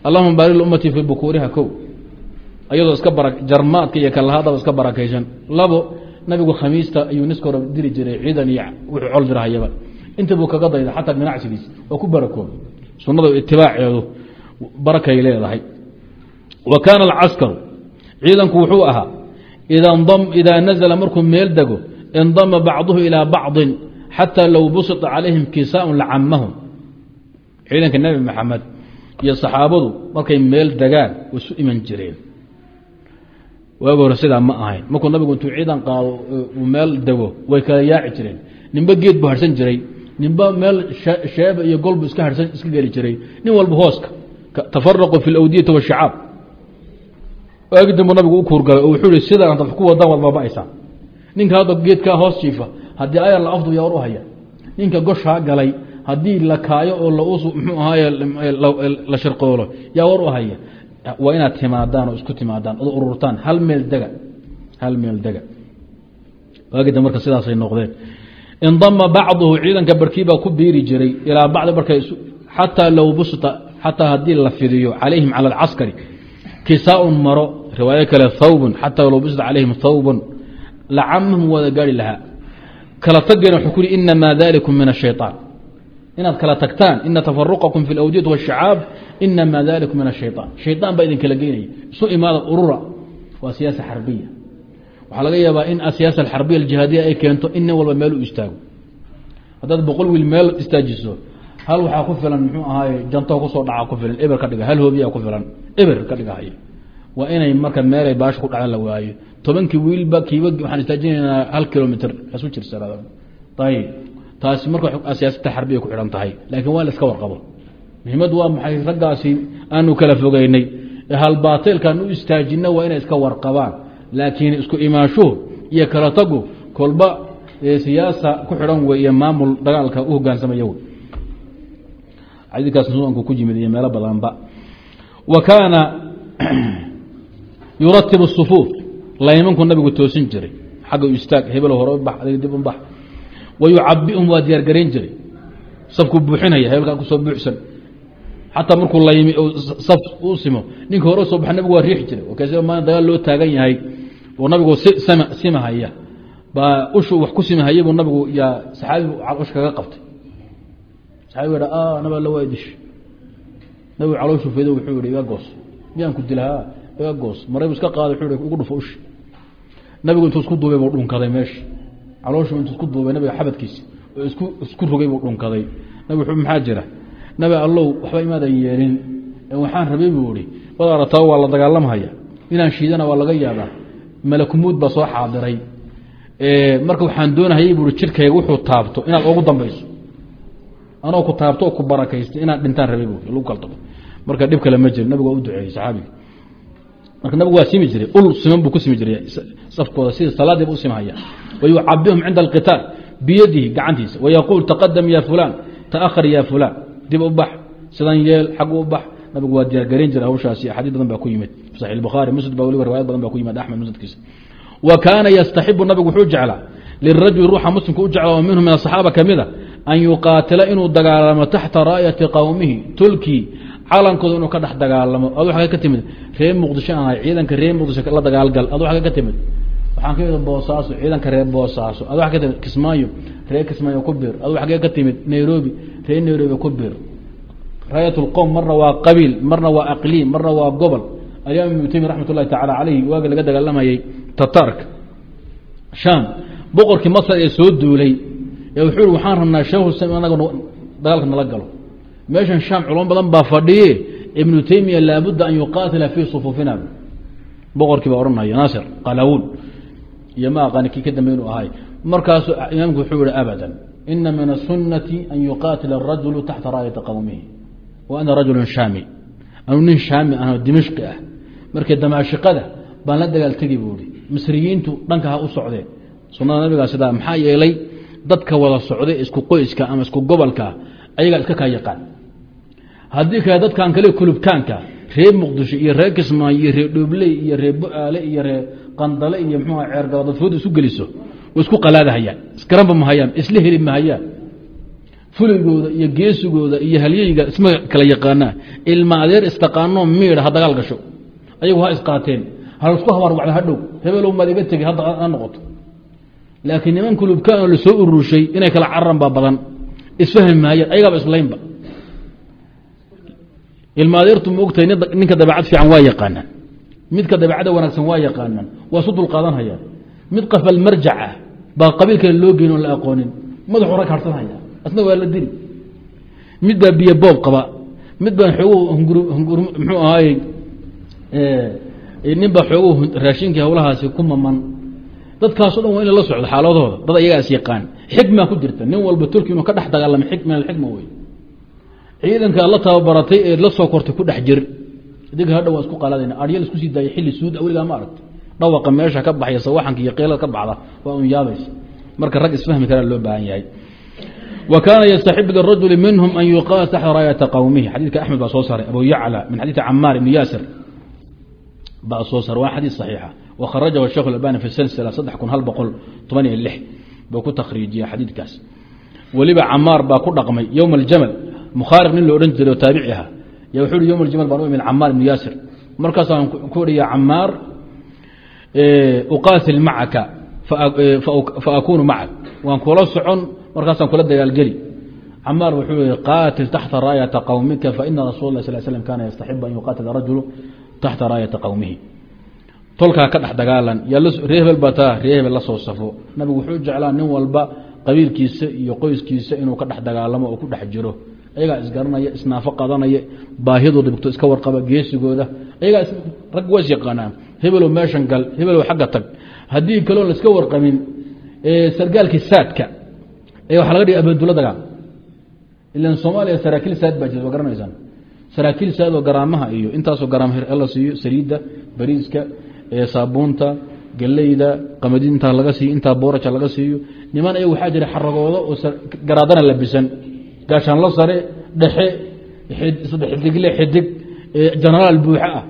allahuma baari ummatii fii bukuuriha ko ayadoo iska bara jarmaadka iyo kalahadaba iska barakaysan. Labo nabigu khamiista ayuu niska diri jiray ciidan iyo wuxuu col dirahayaba inta buu kaga dayda xataa ganacsigiis oo ku barakoob sunada itibaaceedu barakay leedahay. Wa kaana alcaskaru ciidanku wuxuu ahaa idaa nazla markuu meel dego indama bacduhu ilaa bacضin xataa low busita calayhim kisaaun lacamahum ciidanka nebi maxamed iyo saxaabadu markay meel degaan isu iman jireen waagi hore sidaa ma ahayn markuu nabigu intuu ciidan qaado uu meel dego way kala yaaci jireen ninba geed buu harsan jiray ninba meel sheeba iyo golbu iska iska waagi dambu nabigu u kuurgalay oo wuxuu ihi sidaan hadad ku wadaan waad baaba'aysaa ninka hadda geedkaa hoos jiifa haddii ayar la afdu yaa u haya. Ninka goshaa galay haddii la kaayo oo laus mxuu ahaaye la shirqoolo yaa war u haya. Waa inaad timaadaan oo isku timaadaan od ururtaan hal meel dega hal meel dega. Waagida marka sidaasay noqdeen. Indama bacduhu ciidanka barkiibaa ku biiri jiray ilaa bacdi markay xataa low busta xataa haddii la fidiyo calayhim cala alcaskari kisaaun maro riwaayo kale thawbun xataa low busta calayhim thawbun lacamahum wada gaari lahaa kala taggeena wuxuu ku yihi inamaa dalikum min ashayطaan inaad kala tagtaan ina tafaruqakum fi lawdiyati washacaab inamaa dalikum min ashayطaan shayطaan baa idin kala geynaya isu imaada urura waa siyaasa xarbiya waxaa laga yaabaa in asiyaasa alxarbiya aljihaadiya ay keento in nin walba meel u istaago haddaad boqol wiil meel istaajiso hal waxaa ku filan muxuu ahaaye jantoo ku soo dhaca ku filan eber ka dhiga hal hoobiyaa ku filan eber ka dhigahaya waa inay marka meelay baasha ku dhacda la waayo. Tobankii wiilba kiiba waxaan istaajinaynaa hal kilomitr isu jirsanaada ayib taasi marka siyaasata xarbiya ku xidhan tahay. Laakiin waa la warqabo. Muhiimadu waa maxay raggaasi aanu kala fogeynay halbaateelkaan u istaajina waa inay iska warqabaan. Laakiin isku imaanshuhu iyo kala tagu kolba siyaasa ku xidhan wey iyo maamul dagaalka u hogaansamaya wey xadiikaas sunanku ku yimid iyo meelo badanba. Wa kaana yuratibu الsufuuf laymankuu nabigu toosin jiray xagga istaag hebel hore u bax dib u bax. Wa yucabihum waa diyaar garayn jiray. Safkuu buuxinaya hebelkaa ku soo buuxsan. Xataa markuu laymi saf u simo ninka hore soo baxa nabigu waa riixi jiray. Wakaasida maana dagaal loo taagan yahay. Oo nabigu simahaya. Baa ushu wax ku simahaya buu nabigu yaa saxaabigu ush kaga qabtay saxaabigu ha nab alla waa dish nabigu calooshu faydo wuxuu yihi iga goos miyaan ku dilahaa iga goos. Maraybu iska qaaday wuxuu yihi ugu dhufo ushi nabigu intuu isku duubay buu dhunkaday meesha calooshu intuu isku duubay nabiga xabadkiisa oo isku isku rogay buu dhunkaday. Wuxuu maxaa jira? Nabi allow waxba imaadan yeelin. Waxaan rabay buu ihi wad arataa waa la dagaalamhaya inaan shiidana waa laga yaabaa malakumuud baa soo xaadiray. Marka waxaan doonahayay bui jirkayga wuxuu taabto inaad ogu dambayso anoo ku taabto oo ku barakaysta inaad dhintaan rabay bu lagu kaltao marka dhib kale ma jiro nabigu waa u duceeyey saxaabiga marka nabigu waa simi jiray ul siman buu ku simi jiray safkooda sida salaadiiba u simhaya wayucabihum cinda alqitaal biyadihi gacantiisa. Wayaquul taqadam ya fulaan taahar ya fulaan. Dib u bax sidan yeel xag u bax. Nabigu waa diyaargaran jira hawshaasi axaadiis badan baa ku yimid. Saxi bukhaari muslim ba waliba riwayad badan baa ku yimid axmed musnadkiisa wa kaana yastaxibu nabigu wuxuu jeclaa lirajuli ruuxa muslimka u jeclaa oo minhu min asaxaaba kamida an yuqaatila inuu dagaalamo taxta raayati qowmihi tulkii calankooda inuu ka dhex dagaalamo. Adu agee ka timid reer muqdisho ahay ciidanka reer muqdisho la dagaalgal. Adu agee ka timid. Waxaan ka imid boosaaso ciidanka reer boosaaso adu ka timid kismaayo reer kismaayo ku bir adu agee ka timid nairobi reer nairobi ku bir raayat lqowm marna waa qabiil marna waa aqliim marna waa gobol. Alimaam ibnu taymiya raxmat ullahi tacala caleyhi ee wuxuu waxaan rabnaa sheekhu anaga dagaalka nala galo. Meeshan shaam culamo badan baa fadhiye ibnu taymiya laabudda an yuqaatila fii sufuufina. Boqorkii baa odhanaya naasir qalawuun iyo ma aqaani kii ka dambe inuu ahay. Markaasu imaamku wuxuu yihi abadan ina min asunati an yuqaatila arajulu taxta raayati qowmihi wa ana rajulu shaami. Anu nin shaami ahoo dimashqi ah. Markii damaashiqada baan la dagaaltegi buu ihi misriyiintu dhanka ha u socdeen. Sunada nabigaa sidaa maxaa yeelay dadka wada socday isku qoyska ama isku gobolka ayagaa iska kaa yaqaan. Haddii kale dadkan kale kulubtaanka reer muqdisho iyo reer kismaayo iyo reer dhoobley iyo reer bu-aale iyo reer qandale iyo mxuu ceergaba dadfooda isu geliso way isku qalaadahayaan isgaranba mahayaan isla heli mahayaan fuligooda iyo geesigooda iyo halyeyga isma kala yaqaanaa ilma adeer istaqaanoo miidha ha dagaal gasho. Ayagu ha isqaateen halasku habaarwacda hadhow hebelow maad iga tegi ha noqoto laakiin niman kulubkaanoo la soo urushay inay kala cararan baa badan. Isfahmi maayaan ayagaaba islaynba. Ilma adeertu ma ogtahay ninka dabeecad fiican waa yaqaanaan midka dabeecada wanaagsan waa yaqaanaan waa isu dulqaadanhayaan mid qafal marjac ah baa qabiilkale loo geyn oon la aqoonin. Madaxu rag harsanhaya asna waa la dili mid baa biyo boob qaba. Mid baa xoogu mxuu ahaay nin baa xoogu raashinkii hawlahaasi ku maman dadkaaso dhan waa in la socdo xaaladooda dad ayagaas yaqaan xikma ku jirta. Nin walba turki inuu ka dhex dagaalama min alxikma wey ciidanka la tababaratay ee la kortay ku dhex jir. Idiga hadha waa isku qaladayna aryal isku sii daaya xilli suud weligaa ma aragta dhawaqa meesha ka baxya sawaxanka iyo qeelada ka baxda waa un yaabaysa. Marka rag isfahmi karaa loo baahan yahay. Wa kaana yastaxib lirajuli minhum an yuqaala taxta raayata qowmihi xadiidka axmed baa soo saaray abu yacla min xadiidi camaar ibni yaasir baa soo saaray waa xadiid saxiixa wkharajahu shekh albani fi silsila saddex kun hal boqol toban iyo lix buu ku takhriijiya xadiidkaas weliba camaar baa ku dhaqmay yowm aljamal mukhaariq nin lo odhan jiray oo taabici aha ya wuxuu hi yowm aljamal baan u imid camaar ibnu yaasir markaasaan ku odhiya camaar uqaatil macaka fa akunu macak waan kula socon markaasaan kula dagaalgeli camaar wuxuu yihi qaatil taxta raayata qowmika faina rasul lah sal slm kaana yastaxibu an yuqaatila rajulu taxta raayata qowmihi tolkaa ka dhex dagaalan. Ree hebel baa taa ree hebel la soo safo. Nabigu wuxuu jeclaa nin walba qabiilkiisa iyo qoyskiisa inuu ka dhex dagaalamo oo ku dhex jiro. Ayagaa isgaranaya isnaafo qadanaya baahidooda bigto iska warqaba geesigooda. Ayagaa rag waa is yaqaanaan hebelow meeshan gal hebelow xagga tag. Haddii kaloo laiska warqabin sargaalkii saadka ee waxa laga dhigay abaandulo dagaal ilan soomaaliya saraakiil saad baa jirta waa garanaysaan? Saraakiil saad garaamaha iyo intaasoo garaam la siiyo saliidda bariiska saabuunta galeyda qamadid intaa laga siiyo intaa booraja laga siiyo. Niman ayaga waxaa jira xaragoodo oo garaadana labisan. Gaashaanlo sare dhexe xidigle xidig jenaraal buuxa ah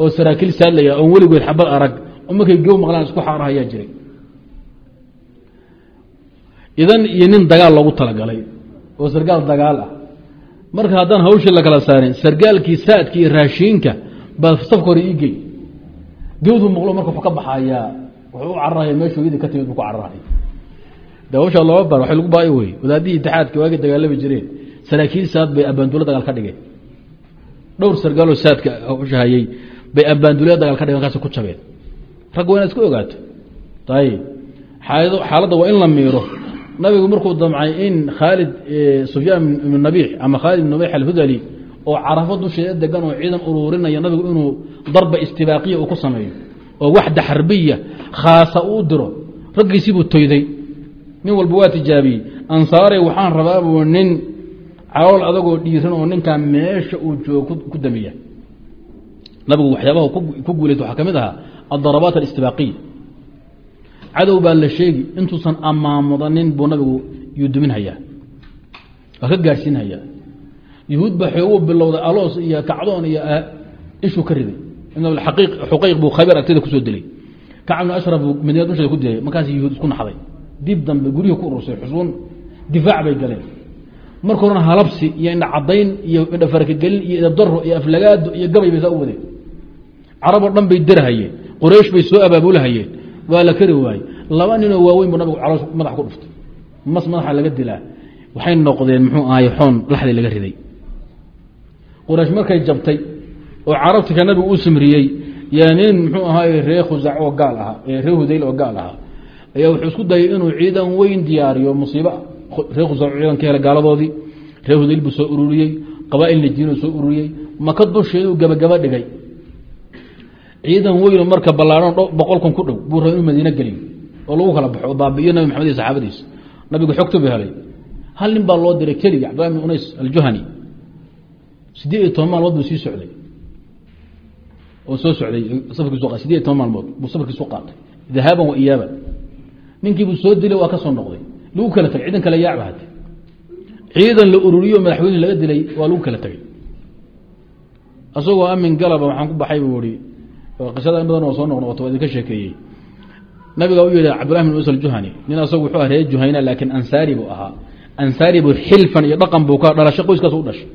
oo saraakiil saadlaya oon weligood xabad arag. Markay gow maqlaan isku xaarahayaa jiray. Idan iyo nin dagaal loogu talagalay oo sargaal dagaal ah. Marka haddaan hawshii la kala saarin sargaalkii saadka iyo raashiinka baad safka hore ii gey gawdu maqlo marka wuxuu ka baxayaa wuxuu u cararaya meeshuu yadii ka timid buu ku cararaya de hawshaa looga bar waxay lagu baayo wey wadaadihii itixaadka waagii dagaalami jireen saraakiil saad bay abbaandulo dagaal ka dhigeen. Dhowr sargaaloo saadka hawshahayey bay abbaanduliya dagaal ka dhigeen markaas ku jabeen. Ragga waa inaad isku ogaato. Ayib xaaladda waa in la miiro. Nabigu markuu damcay in khaalid sufyaan ibnu nabiix ama khaalid ibn nabiix alhudali oo carafo dusheeda degan oo ciidan uruurinaya nabigu inuu darba istibaaqiya uu ku sameeyo oo waxda xarbiya khaasa uu diro raggiisibuu toyday. Nin walba waa tijaabiyey. Ansaare waxaan rabaabuu nin calool adagoo dhiiran oo ninkaa meesha uu joogo ku damiya. Nabigu waxyaabaha ku guulaysa waxaa ka mid ahaa adarabaat alistibaaqiya. Cadow baa la sheegi intuusan amaamudanin buu nabigu yuu duminhayaa waa ka gaadhsiinhayaa yuhuud baa xoogu bilowday aloos iyo kacdoon iyo ishuu ka riday. Xuqayq buu khabiir agtida ku soo dilay. Kacb bn ashraf buu madiina dusheeda ku dilay. Markaas yuhuud isku naxday. Dib dambe guryihii ku urursay xusuun difaac bay galeen. Marka horena halabsi iyo indha cadayn iyo indha farkagelin iyo idabdaro iyo aflagaado iyo gabay bay saa u wadeen. Caraboo dhan bay derhayeen qoraysh bay soo abaabulahayeen. Waa la kari waayey. Laba ninoo waaweyn buu nabigu caloosh madax ku dhuftay. Mas madaxa laga dilaa. Waxay noqdeen muxuu ahay xoon riday quraysh markay jabtay oo carabtika nabigu u simriyey yaa nin muxuu ahaay ree khusac oo gaal ahaa ree hudayl oo gaal ahaa ayaa wuxuu isku dayay inuu ciidan weyn diyaariyo musiiba ree khusac ciidan ka hela gaaladoodii. Ree hudayl buu soo ururiyey qabaail najiinoo soo ururiyey maka dusheeduu gabagaba dhigay. Ciidan weynoo marka ballaadhan boqol kun ku dhow buu raba inuu madiine geliyo oo lagu kala baxo baabi'iyo nabi maxamed iyo saxaabadiisa nabigu xogtu bu helay. Hal nin baa loo diray keligii cabdillahi bin unays aljuhani siddeed iyo toban maalmood buu sii socday. Oo soo socday safarkiisu sideed iyo toban maalmood buu safarkiisu qaatay. Dahaaban wa iyaaban. Ninkiibuu soo dilay waa ka soo noqday. Lagu kala tagay ciidan kale yaacba hade ciidan la ururiyo madaxweyne laga dilay waa lagu kala tegay asagoo amin galaba waxaan ku baxay buu ihi qisada in badan oo soo noqnoqoto waa idinka sheekeeyey. Nabiga u yihi cabdillahi bin usal juhani. Nin asagu wuxuu ah reer juhayna laakiin ansaari buu ahaa. Ansaari buu xilfan iyo dhaqan buu ka dhalasho qoyskaas u dhashay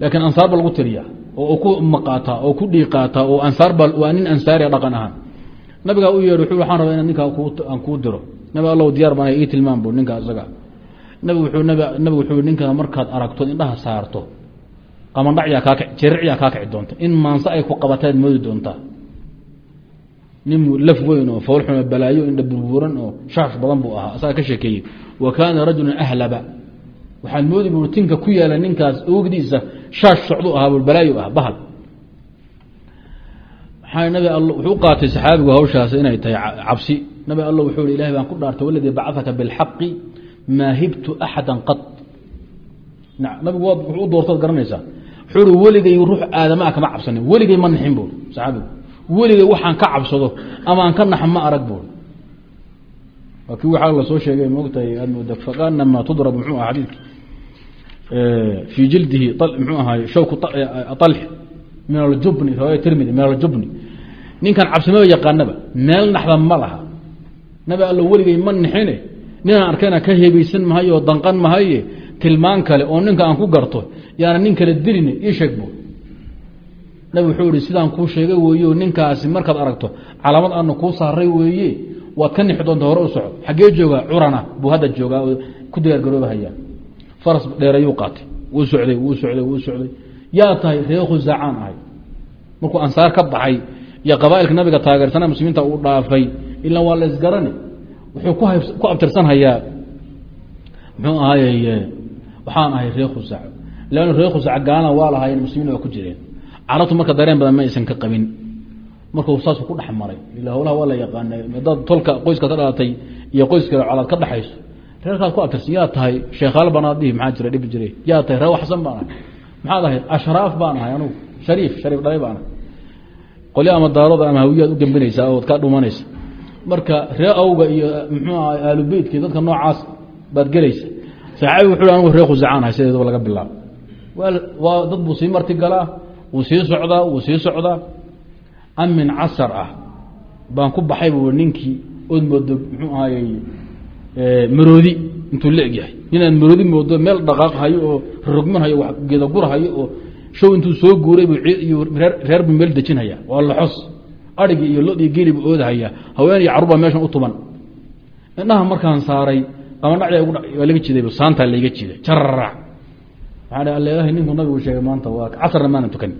laakiin ansaar ba lagu tiriya oo ku maqaataa oo ku dhiiqaataa oo ansaarba waa nin ansaaria dhaqan ahaan nabigaa u yeedh wuxuu waxaan rabaa inaan ninkaa aan kuu diro nabi allow diyaar baan ii tilmaam bu ninka isaga nabi wuxuu nabigu wuxuu ninkaa markaad aragto indhaha saarto qamandhacyaa kaa jericyaa kaa kici doonta in maanse ay ku qabataad moodi doontaa nin laf weyn oo foolxun oo balaayo indha burbuuran oo waxaad moodi bu tinka ku yaalla ninkaas oogdiisa shaash socdu ahaa balaayo ah bahal. Wuxuu qaatay saxaabigu hawshaas inay tahay cabsi. Nabi alla wuxuu hi ilahay baan ku dhaartay waladii bacaka bilxaqi maa hibtu axada qad. Nabigu wuxuu u doortaad garanaysaa. Wuxuu hi weligay ruux aadamaa kama cabsanin weligay ma nixin buui saxaabigu. Weligay waxaan ka cabsado ama aan ka naxa ma arag buui waa kii waxaa la soo sheegay moogtahay aad mooda faqanama tudrab muxuu aha xadiidki fii jildihi muxuu ahaay shawku alx min aljubni riwaaya tirmidi min aljubni ninkan cabsimaba yaqaanaba meel naxda ma laha. Nabi allo weligay ma nixine. Ninaan arkayna ka hebaysan mahayo danqan mahaye tilmaan kale oo ninka aan ku garto yaana nin kale dilin ii sheeg bu nabi wuxuu ihi sidaan kuu sheegay weeyo ninkaasi markaad aragto calaamad aanu kuu saaray weeye waad ka nixi doonta hore u xaggee joogaa curana buu hadda joogaa oo ku diyaargaroobahaya faras dheerayuu qaatay. Wuu socday wuu socday wuu socday. Yaa tahay ree khusaacaan ahay. Markuu ansaar ka baxay iyo qabaailka nabiga taageersana muslimiinta uu dhaafay ilaa waa la isgarani. Wuxuu ku abtirsanhayaa. Muxuu ahaay waxaan ahay ree khusaac leannu ree khusaac gaalana waa lahaayeen muslimiin waa ku jireen. Carabtu marka dareen badan ma aysan ka qabin. Markuu saasuu ku dhex maray. Ila howlaha waa la yaqaana hadaad tolka qoyska ka dhalatay iyo qoyska colaad ka dhexayso reerkaad ku atirsan yaa tahay sheekhaal banaad dhihi maxaa jira dhibi jiray. Yaa tahay ree waxsan baan ahay. Maxaad ahayd ashraaf baan ahay anugu. Shariif shariif dhalay baan ahay. Qolyo ama daaroda ama hawiyaad u gembinaysaa ood ka dhumanaysa. Marka ree awga iyo muxuu aha aalubeytka dadka noocaas baad gelaysa. Saxaabi wuxu anigu ree khusacaan ahay sideedaba laga bilaabo waa dad buu sii marti galaa wuu sii socdaa wuu sii socdaa. Amin casar ah baan ku baxay bu ninkii ood moodo muxuu ahayy maroodi intuu la egyahay. Inaad maroodi moodo meel dhaqaaq hayo oo rogman hayo geedagur hayo oo show intuu soo guuray iyo reer buu meel dejinhaya waa laxos arigi iyo lod iyo geeli buu oodahaya. Haween iyo carur baa meeshan u tuban. Indhaha markaan saaray ama dhacda waa laga jiday saantaa layga jiday. Jararac waxaa alleelahay ninkuu nabigu sheegay maanta waa casarna maanan tukan.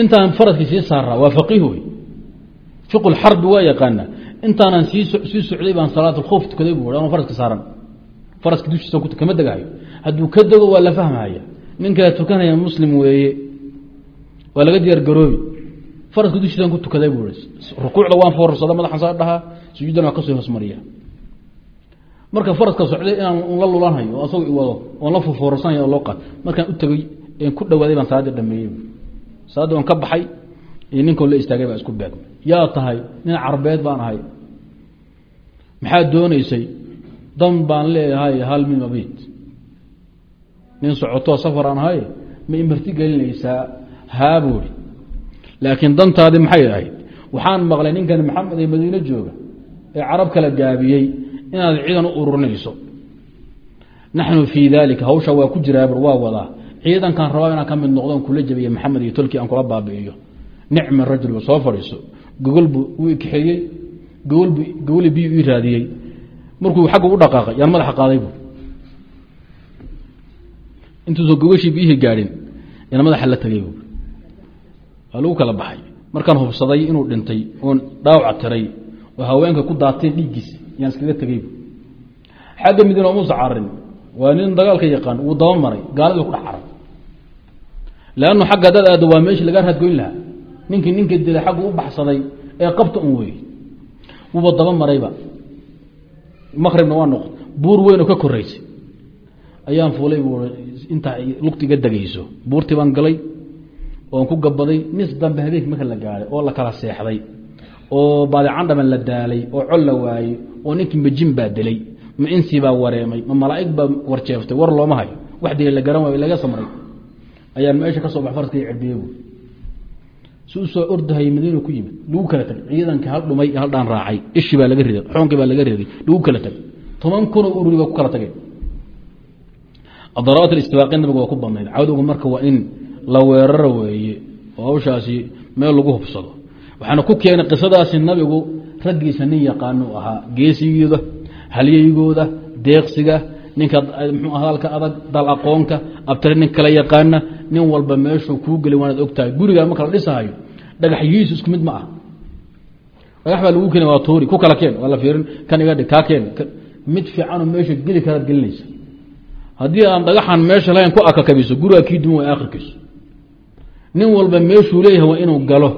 Intaan faradkii sii saaraa waa faqiih wey fiqu lxarbi waa yaqaana intaanan sii socday baan salaat alkhoof tukaday bu anoo faraska saaran. Faraska dushiisa kama degahayo hadduu ka dego waa la fahmaya ninkaa tukanaya muslim weeye waa laga diyaar garoobi. Faraska dushiisaan ku tukaday bu rukuucda waan foorsada madaxan saa dhahaa sujuudan waa ka soo hoosmariya marka faraska socday inaan la lulanhayo asagoo iwado oon la foorsanay loo qaat markaan u tegey en ku dhawaaday baan salaadii dhameeyey salaadii on ka baxay iyo ninkoo la istaagay baa isku beegmay. Yaa tahay nin carbeed baan ahay. Maxaad dooneysay dan baan leeyahay hal min mabit nin socotoo safar aan ahay ma imarti gelinaysaa? Haa buuri laakiin dantaadii maxay ahayd? Waxaan maqlay ninkan maxamed ee madiine jooga ee carab kala gaabiyey inaad ciidan u ururinayso naxnu fii dalika hawsha waa ku jiraa waa wadaa. Ciidankaan rabaa inaan ka mid noqdon kula jabiye maxamed iyo tolkii aan kula baabi'iyo nicma rajulba soo fadhiiso. Gogol buu u gogolb gogoli biyu ii raadiyey. Markuu xagga u dhaqaaqay yaan madaxa qaaday bu intuusa gogashii biyihii gaadhin yaan madaxa la tegay bu waa kala baxay. Markaan hubsaday inuu dhintay oon dhaawaca tiray oo haweenka ku daateen dhiiggiis yaan iskaga tegey bu xagga midina muusa carin waa nin dagaalka yaqaan wuu daba maray gaaladii ku dhex caray leannu xagga dad aado waa meeshii lagaa raadgoyn lahaa ninkii ninka dilay xaggu u baxsaday ee qabta un wey wuuba daba marayba. Maqribna waa noqon buur weyn oo ka koraysay ayaan fuulay bu intaa lugta degayso. Buurtii baan galay oon ku gabaday nis dambe habeenkii marka la gaadhay oo la kala seexday oo baadicandhaban la daalay oo col la waayey oo ninkii majin baa dilay ma insi baa wareemay ma malaa'ig baa warjeeftay war looma hayo. Wax dila la garan waayo laga samray. Ayaan meesha ka bax faraska cirdiye bu si u soo ordahay madiina ku yimid. Lagu kala tagay. Ciidankii hal dhumay hal dhaan raacay. Ishi baa laga riday xoonkii baa laga riday. Lagu kala tagay. Toban kunoo ururi baa ku kala tageen adaraat istibaaqin nabiga waa ku badnayd. Cadowga marka waa in la weeraro weeye oo hawshaasi meel lagu hubsado. Waxaana ku keenay qisadaasi nabigu raggiisa nin yaqaanu ahaa geesigooda halyaygooda deeqsiga ninka mxuu hadalka adag dal aqoonka abtire nin kala yaqaana nin walba meeshuu kuu gelay waanaad ogtahay. Gurigaa marka la dhisahayo dhagaxyihiisu isku mid ma ah dhagax baa lagu keena waa tuuri ku kala keen waa la fiirin kan iga dhig kaa keen. Mid fiicanoo meesha geli karaad gelinaysa. Haddii aan dhagaxan meesha lahayn ku akakabiso gurigaa kii duman way akhirkiisu nin walba meeshuu leeyahay waa inuu galo.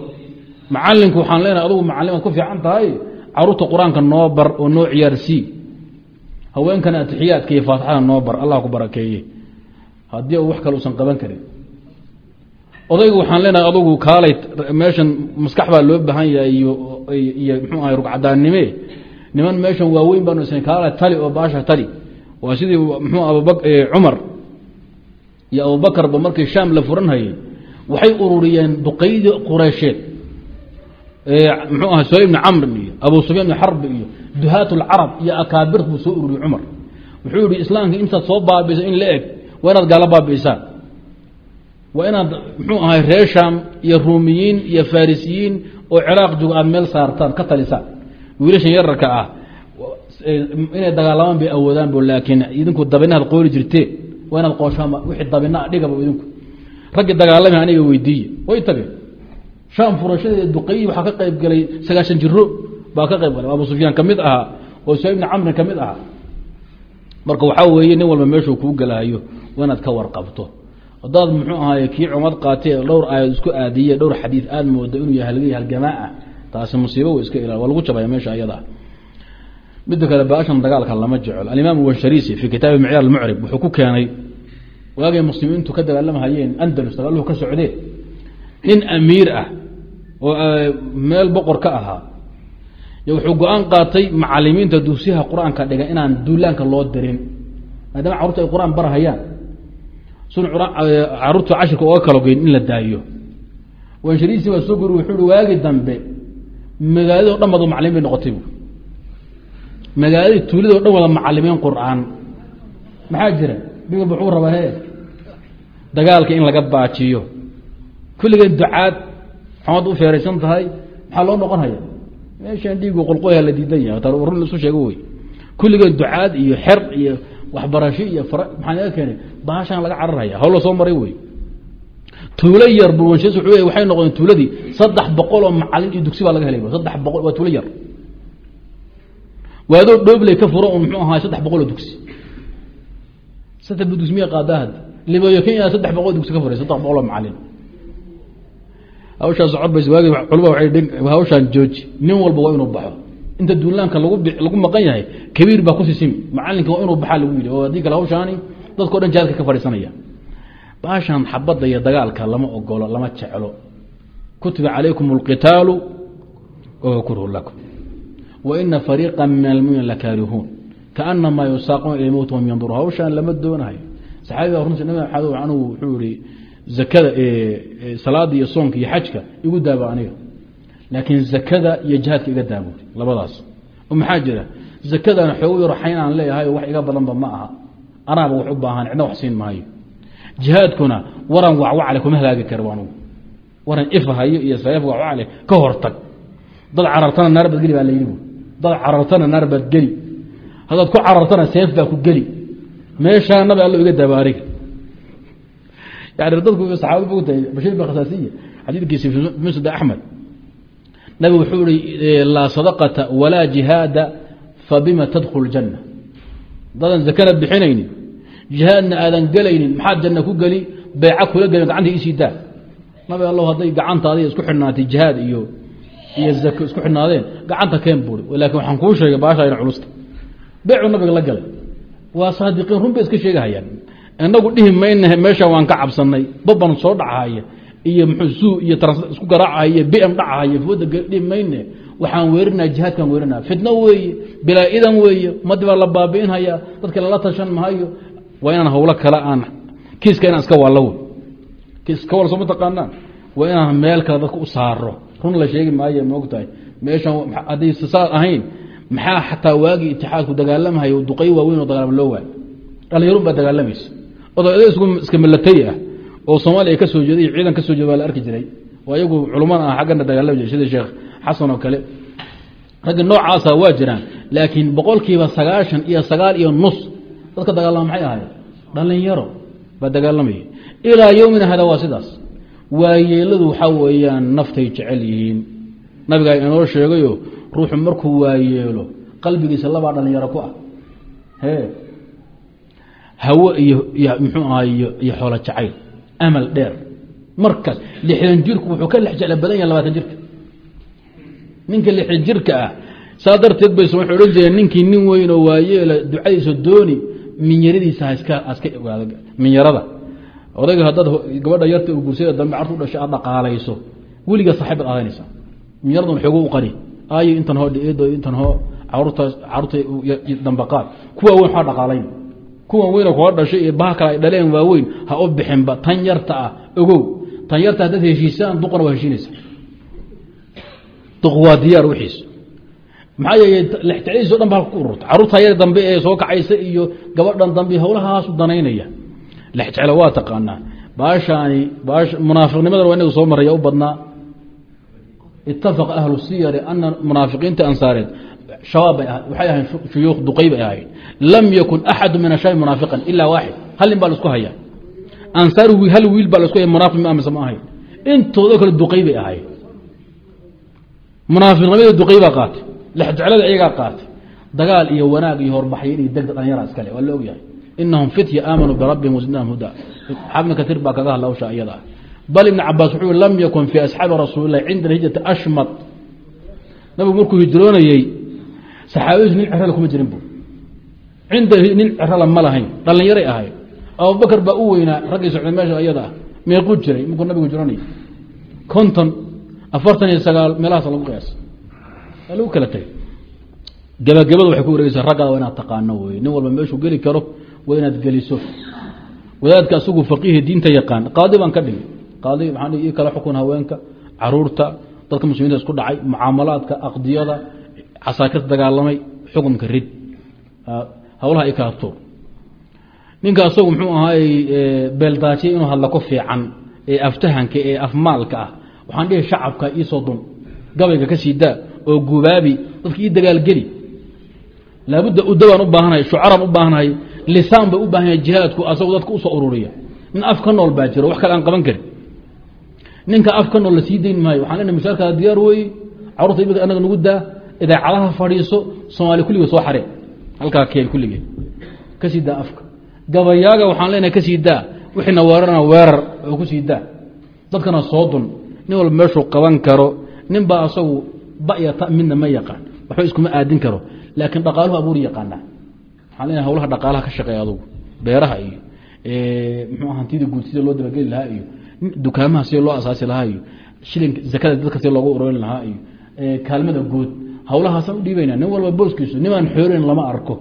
Macalinku waxaan leenahay adugu macalimaad ku fiican tahay? Caruurta qur'aanka noo bar oo noo ciyaarsii haweenkana atixiyaadka iyo faatixada noo bar allah ku barakeeye. Haddii wax kale usan qaban karin. Odaygu waxaan leenahay adugu kaalay meeshan maskax baa loo baahan yahay iyo mxuu ahay rugcadaannime niman meeshan waaweyn baanu isna kaalay tali oo baasha tali. Waa sidii mxuu abubak cumar iyo abubakarba markii shaam la furanhayey waxay ururiyeen duqaydii qureysheed mxuu aha suhayl ibni camr iyo abu sufyaan ibni xarb iyo duhaat lcarab iyo akaabir buu soo ururiyey cumar. Wuxuu yihi islaamka intaad soo baabiisa in la eg waa inaad gaalo baabiisaan waa inaad mxuu ahay reer sham iyo ruumiyiin iyo farisiyiin oo ciraaq jooga aad meel saartaan ka talisaan wiilashan yararka ah inay dagaalamaan bay awoodaan bu laakiin idinku dabinaad qooli jirteen waa inaad qooshaan wixii dabina dhigaba idinku. Raggii dagaalami aniga weydiiye way tageen shaam furashadeeda duqayi waxaa ka qayb galay sagaashan jiro baa ka qayb galay. Abu sufyaan ka mid ahaa oo suhayl ibni camrin ka mid ahaa. Marka waxaa weeye nin walba meeshuu kuu galahayo waa inaad ka warqabto. Hadaad muxuu ahaay kii cumad qaatee dhowr aayad isku iska ila waa lagu meesha ayada. Midda kale baashan dagaalka lama jecel. Alimaam washarisi fi kitaabi micyaar almucrib wuxuu ku keenay waagay muslimiintu ka dagaalamahayeen andalus dagaaluhu ka socdee nin amiir ah oo meel boqor ka ahaa wuxuu go'aan qaatay macalimiinta duusiyaha qur'aanka dhiga inaan duulaanka loo dirin. Maadaama carurta ay qur'aan barahayaan sun carruurta cashirka oga kalo geyn in la daayo. Wanshariisi baa soo gori wuxuu waagi dambe magaalado dhan bad macalimiin bay noqotay bu magaaladii tuulado dhan wada macalimiin qur'aan. Maxaa jira? Walba wuxuu rabaa he dagaalka in laga baajiyo kulligeen ducaad xamad u feeraysan tahay maxaa loo noqon haya dhiigu qolqoya la diidan yahay tar run isu sheego wey. Kulligeen ducaad iyo xer iyo waxbarasho iyo maxaa naga keenay? Baashaan laga cararhaya hawl la soo maray wey. Tuulo yar bulwanshes wuxuu waxay noqdeen tuuladii saddex boqol oo macalin iyo dugsi baa laga helay saddex boqol waa tuulo yar. Waadoo dhoobley ka furo un muxuu ahaay saddex boqol oo dugsi. Saddex dugsi miya qaadaa hadda libayo kenya saddex boqol dugsi ka furay saddex boqol oo macalin hawshaa socod bays waagi culma waay hawshaan jooji. Nin walba waa inuu baxo. Inta duulaanka lagu maqan yahay kabiir baa kusisimi macalinka waa inuu baxaa lagu yidhi oo haddii kale hawshaani dadka o dhan jaadka ka fadhiisanaya. Baashaan xabadda iyo dagaalka lama ogolo lama jeclo. Kutiba calaykum اlqitaalu wahuwa kurhu lakum. Waina fariiqa min almuminiin lakaarihuun kaanamaa yusaaquuna ila mowt hum yanduru hawshaan lama doonahayo saxaabiga runta nabi maxamed anugu wuxuu yihi zakada salaada iyo soonka iyo xajka igu daaba aniga. Laakiin zakada iyo jihaadka iga daabo labadaas. Oo maxaa jira? Zakadana xoogu yaro xayn aan leeyahay wax iga badanba ma aha. Anaaba wax u baahan cidna wax siin maayo. Jihaadkuna waran wacwacle kuma hagaagi karo anugu. Waran ifahayo iyo sayf wacwacle ka hortag. Dad carartana naar geli baa la yidhi dad carartana naar haddaad ku carartana seef baa ku geli. Meeshaa nabi allo iga aniga yani dadku saxaaba fogtahay bashir bin khasaasiya xadiidkiisi fi musnad axmed nabi wuxuu ihi laa sadaqata walaa jihaada fabima tadkhul janna dadan zakana bixinaynin jihaadna aadan gelaynin maxaad janna ku geli beeca kula gelin gacanta isii daa nabi allow hadday gacantaadi isku xidhnaatay jihaad iyo iyo zako isku xidhnaadeen gacanta keen buuri laakin waxaan kuu sheegay baasha ina culusta beecu nabiga la galay waa saadiqiin run bay iska sheegahayaan inagu dhihi mayna meesha waan ka cabsanay baban soo dhacahaya iyo mxuu iyo isku garaacahaya bm dhacahaya fooda dhihi mayne waxaan weerinaa jihaadkaan weerinaa fitno weeye bilaa idan weeye ummadii baa la baabi'inhaya dadka lala tashan mahayo waa inaan hawlo kale aan kiiska inaan iska wallo kiiska wal sooma taqaanaan? Waa inaan meel kale dadka u saaro run la sheegi maayo maogtahay meeshan haddii saas ahayn maxaa xataa waagii itixaadku dagaalamahayo duqay waaweyn oo dagaalama loo waayo dhalinyarun baa dagaalamaysa oday iska milatay ah oo soomaaliya ka soo jeeday ciidan ka soo jeeda waa la arki jiray. Oo ayagu culumana ah xaggana dagaalami jiray sida sheekh xasan oo kale. Ragga noocaasa waa jiraan laakiin boqolkiiba sagaashan iyo sagaal iyo nus dadka dagaalama maxay ahayd dhalinyaro baa dagaalamaya. Ilaa yowmina hada waa sidaas. Waayeeladu waxaa weeyaan naftay jecel yihiin. Nabigaa inoo sheegayo ruuxu markuu waayeelo qalbigiisa labaa dhalinyaro ku ah iyo mxuu ahay iyo xoolo jacayl amal dheer. Markaas lixdan jirku wuxuu ka lex jecla badan yaha labaatan jirka. Ninka lixdan jirka ah saa darteed bay waxay odhan jireen ninkii nin weyn oo waayeela ducadiisa dooni minyaradiisa haska minyarada. Odayga haddaad gabadha yarta u gursada dambe cartu dhashay aad dhaqaalayso weligaa saaxiibad aadanaysa minyaradan xoogo u qani aayo intan hoo dheedo intan hoo carruurta dambaqaad kuwa weyn waxaa dhaqaalayn kuwan weyna kula dhashay iyo baha kale ay dhaleen waaweyn ha u bixinba. Tan yarta ah ogow. Tan yarta haddaad heshiisaan duqana waa heshiinaysa duq waa diyaar wixiis maxaa yeeley lexjecladiis o dhan ba ku ururta. Carruurta yar dambe ee soo kacaysa iyo gabadhan dambe hawlahaasu danaynaya. Lexjeclo waa taqaanaa. Baashaani baash munaafiqnimadan waa inaga soo maraya u badnaa. Itafaqa ahlu siyari ana munaafiqiinta ansaareed shabaab bay ahay waxay ahayn shuyuukh duqay bay ahayd. Lam yakun axadu min ashabi munaafiqan ilaa waaxid hal nin baa la isku haya ansaar hal wiil baa la isku haya munaafiq ma mise ma ahayn? Intoodo kale duqay bay ahayd. Munaafiqnimada duqay baa qaatay. Lexjeclada iyagaa qaatay. Dagaal iyo wanaag iyo horbaxyo iyo degda dhalinyara iskale waa la ogyahay. Inahum fitya aamanuu birabbihim wasidnaahum huda xaafid katiir baa kaga hadla hawsha iyada. Bal ibn cabaas wuxuu lam yakun fii asxaabi rasuulilahi cinda hijrati ashmad. Nabigu markuu hijroonayey saxaabadiisu nin cerala kuma jirin bu cinda nin cerala ma lahayn. Dhalinyaray ahayd abubakar baa u weynaa raggii socday meesha iyada ah. Meequu jiray markuu nabigu hijroonayay konton afartan iyo sagaal meelahaas lagu qiyaasa waa lagu kala tegay gabagabada waxay ku wareegeysaa raggaada waa inaad taqaano wey nin walba meeshuu geli karo waa inaad geliso. Wadaadka asagu faqiihi diinta yaqaan. Qaadi baan ka dhigay. Qaadi maxaa ii kala xukun haweenka carruurta dadka muslimiinta isku dhacay mucaamalaadka aqdiyada casaakirta dagaalamay xukumka rid. Hawlaha i kala tuur ninka asagu muxuu ahaay beeldaajiya inuu hadla ku fiican ee aftahanka ee afmaalka ah. Waxaan dhihi shacabka iisoo dun gabayga ka sii daa oo gubaabi dadka ii dagaalgeli laabudda udabaan u baahanahay shucaraan u baahanahay lisaan bay u baahan yahay jihaadku asagu dadka u soo ururiya. Nin af ka nool baa jiro wax kale aan qaban karin. Ninka af ka nool la dayn maayo waxaan lena mishaarkaada diyaar weeye carurta imika anaga nagu daa idaacadaha fadhiiso soomaali kulligeed soo xareen halkaa keen kulligeed ka sii daa afka. Gabayaaga waxaan leenahay ka sii daa. Wixiina weerarana weerar oo ku sii daa. Dadkana soo dun. Nin walba meeshuu qaban karo. Nin baa asagu baya ta midna ma yaqaan. Waxba iskuma aadin karo. Laakiin dhaqaaluhu abuuri yaqaanaa. Waxaan leenahay hawlaha dhaqaalaha ka shaqeeya adugu. Beeraha iyo muxuu hantida guud sida loo dabageli lahaa iyo dukaamaha sida loo asaasi lahaa iyo shilinka zakada dadka sida loogu urorin lahaa iyo kaalmada guud hawlahaasaan u dhiibayna nin walba booskiisu nimaan xoolin lama arko.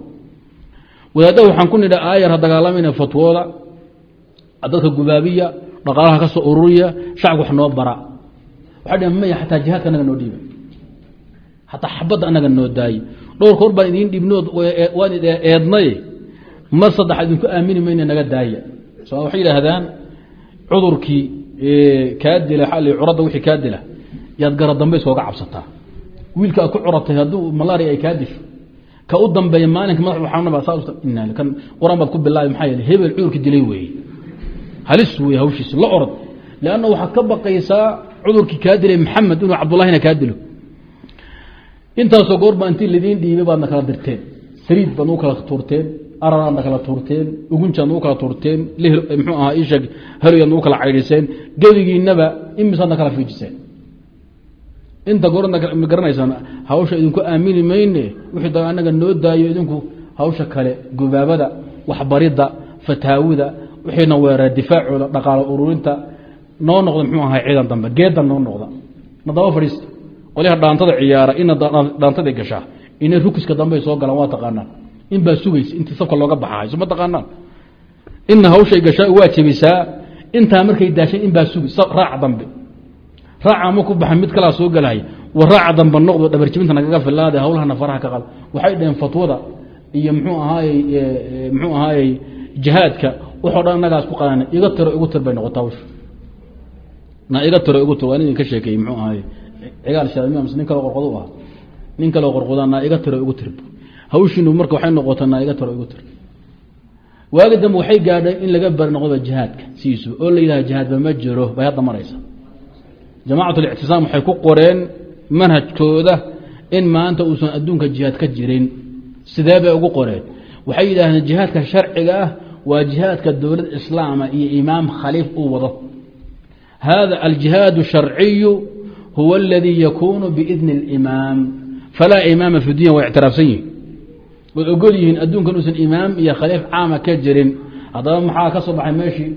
Wadaadda waxaan ku nidha aayar ha dagaalamayna fatwooda dadka gubaabiya dhaqaalaha ka soo ururiya shacabka wax noo bara. Waxay dhaheen maya xataa jihaadka anaga noo dhiibay xataa xabadda anaga noo daaye dhowr koor baan idiin dhibnood waan eednay mar saddex idinku aamini mayna naga daaya. So waxay yidhaahdaan cudurkii kaa dila xali curadda wixii kaa dila yaad gara dambe cabsataa wiilka ku curatay hadduu malaria ay kaa disho ka u dambeeya maalinka madax xanuunaba quraan baad ku bilaabi maxaa yeele hebel cudurkii dilay weeye. Halis weeye hawshiisa la orod leanna waxaad ka baqaysaa cudurkii kaa dilay maxamed inuu cabdullahina kaa dilo. Intaasoo goorba intii lidiin dhiibay baadna kala dirteen. Saliid baad nagu kala tuurteen araraadna kala tuurteen ugunjaad nagu kala tuurteen mxuu ahaa isheeg haloyaad nagu kala caydhiseen gebigiinaba imisaadna kala fiijiseen inta goorna ma garanaysaan hawsha idinku aamini mayne wixii da anaga noo daayo idinku hawsha kale gubaabada waxbaridda fataawida wixiina weera difaacooda dhaqaalo ururinta noo noqda mxuu ahaa ciidan dambe geedan noo noqda. Nadaba fadhiista qolyaha dhaantada ciyaara ina dhaantaday gashaa ina rukiska dambey soo galaan waa taqaanaan. In baa sugaysa intii safka looga baxahay soma taqaanaan. Ina hawshay gashaa waa intaa markay daashay in baa sugi raaca dambe raaca ma ku baxan mid kalaa soo gelaya wa raaca dambe noqdo dhabarjibinta nagaga filaade hawlahana faraha ka qal waxay dhaheen fatwada iyo mxuu ahaayey mxuu ahaayey jihaadka. Waxoo dhan annagaas ku qaadana iga tiro igu tir bay noqota hawsha na iga tiro igu tir waa nin ka sheekeeyey mxuu ahaayey. Cigaal shaadimiya mise nin kaloo qorqodo u ah nin kaloo qorqoda naa iga tiro igu tir. Hawshiinu marka waxay noqota naa iga tiro igu tir. Waagi dambe waxay gaadhay in laga bari noqdoba jihaadka siisu oo la yidhaha jihaadba ma jiro bay hadda maraysa jamacat اlictisaam waxay ku qoreen manhajkooda in maanta uusan adduunka jihaad ka jirin sidee bay ugu qoreen waxay yidhaahdeen jihaadka sharciga ah waa jihaadka dowlad islaama iyo imaam khaliif uu wado hada aljihaad الsharciyu huwa اladii yakunu biidni اlimaam falaa imaama fi dunya waa ictiraafsan yihin way ogol yihiin adduunkan uusan imaam iyo khaliif caama ka jirin haddaba maxaa ka soo baxay meeshii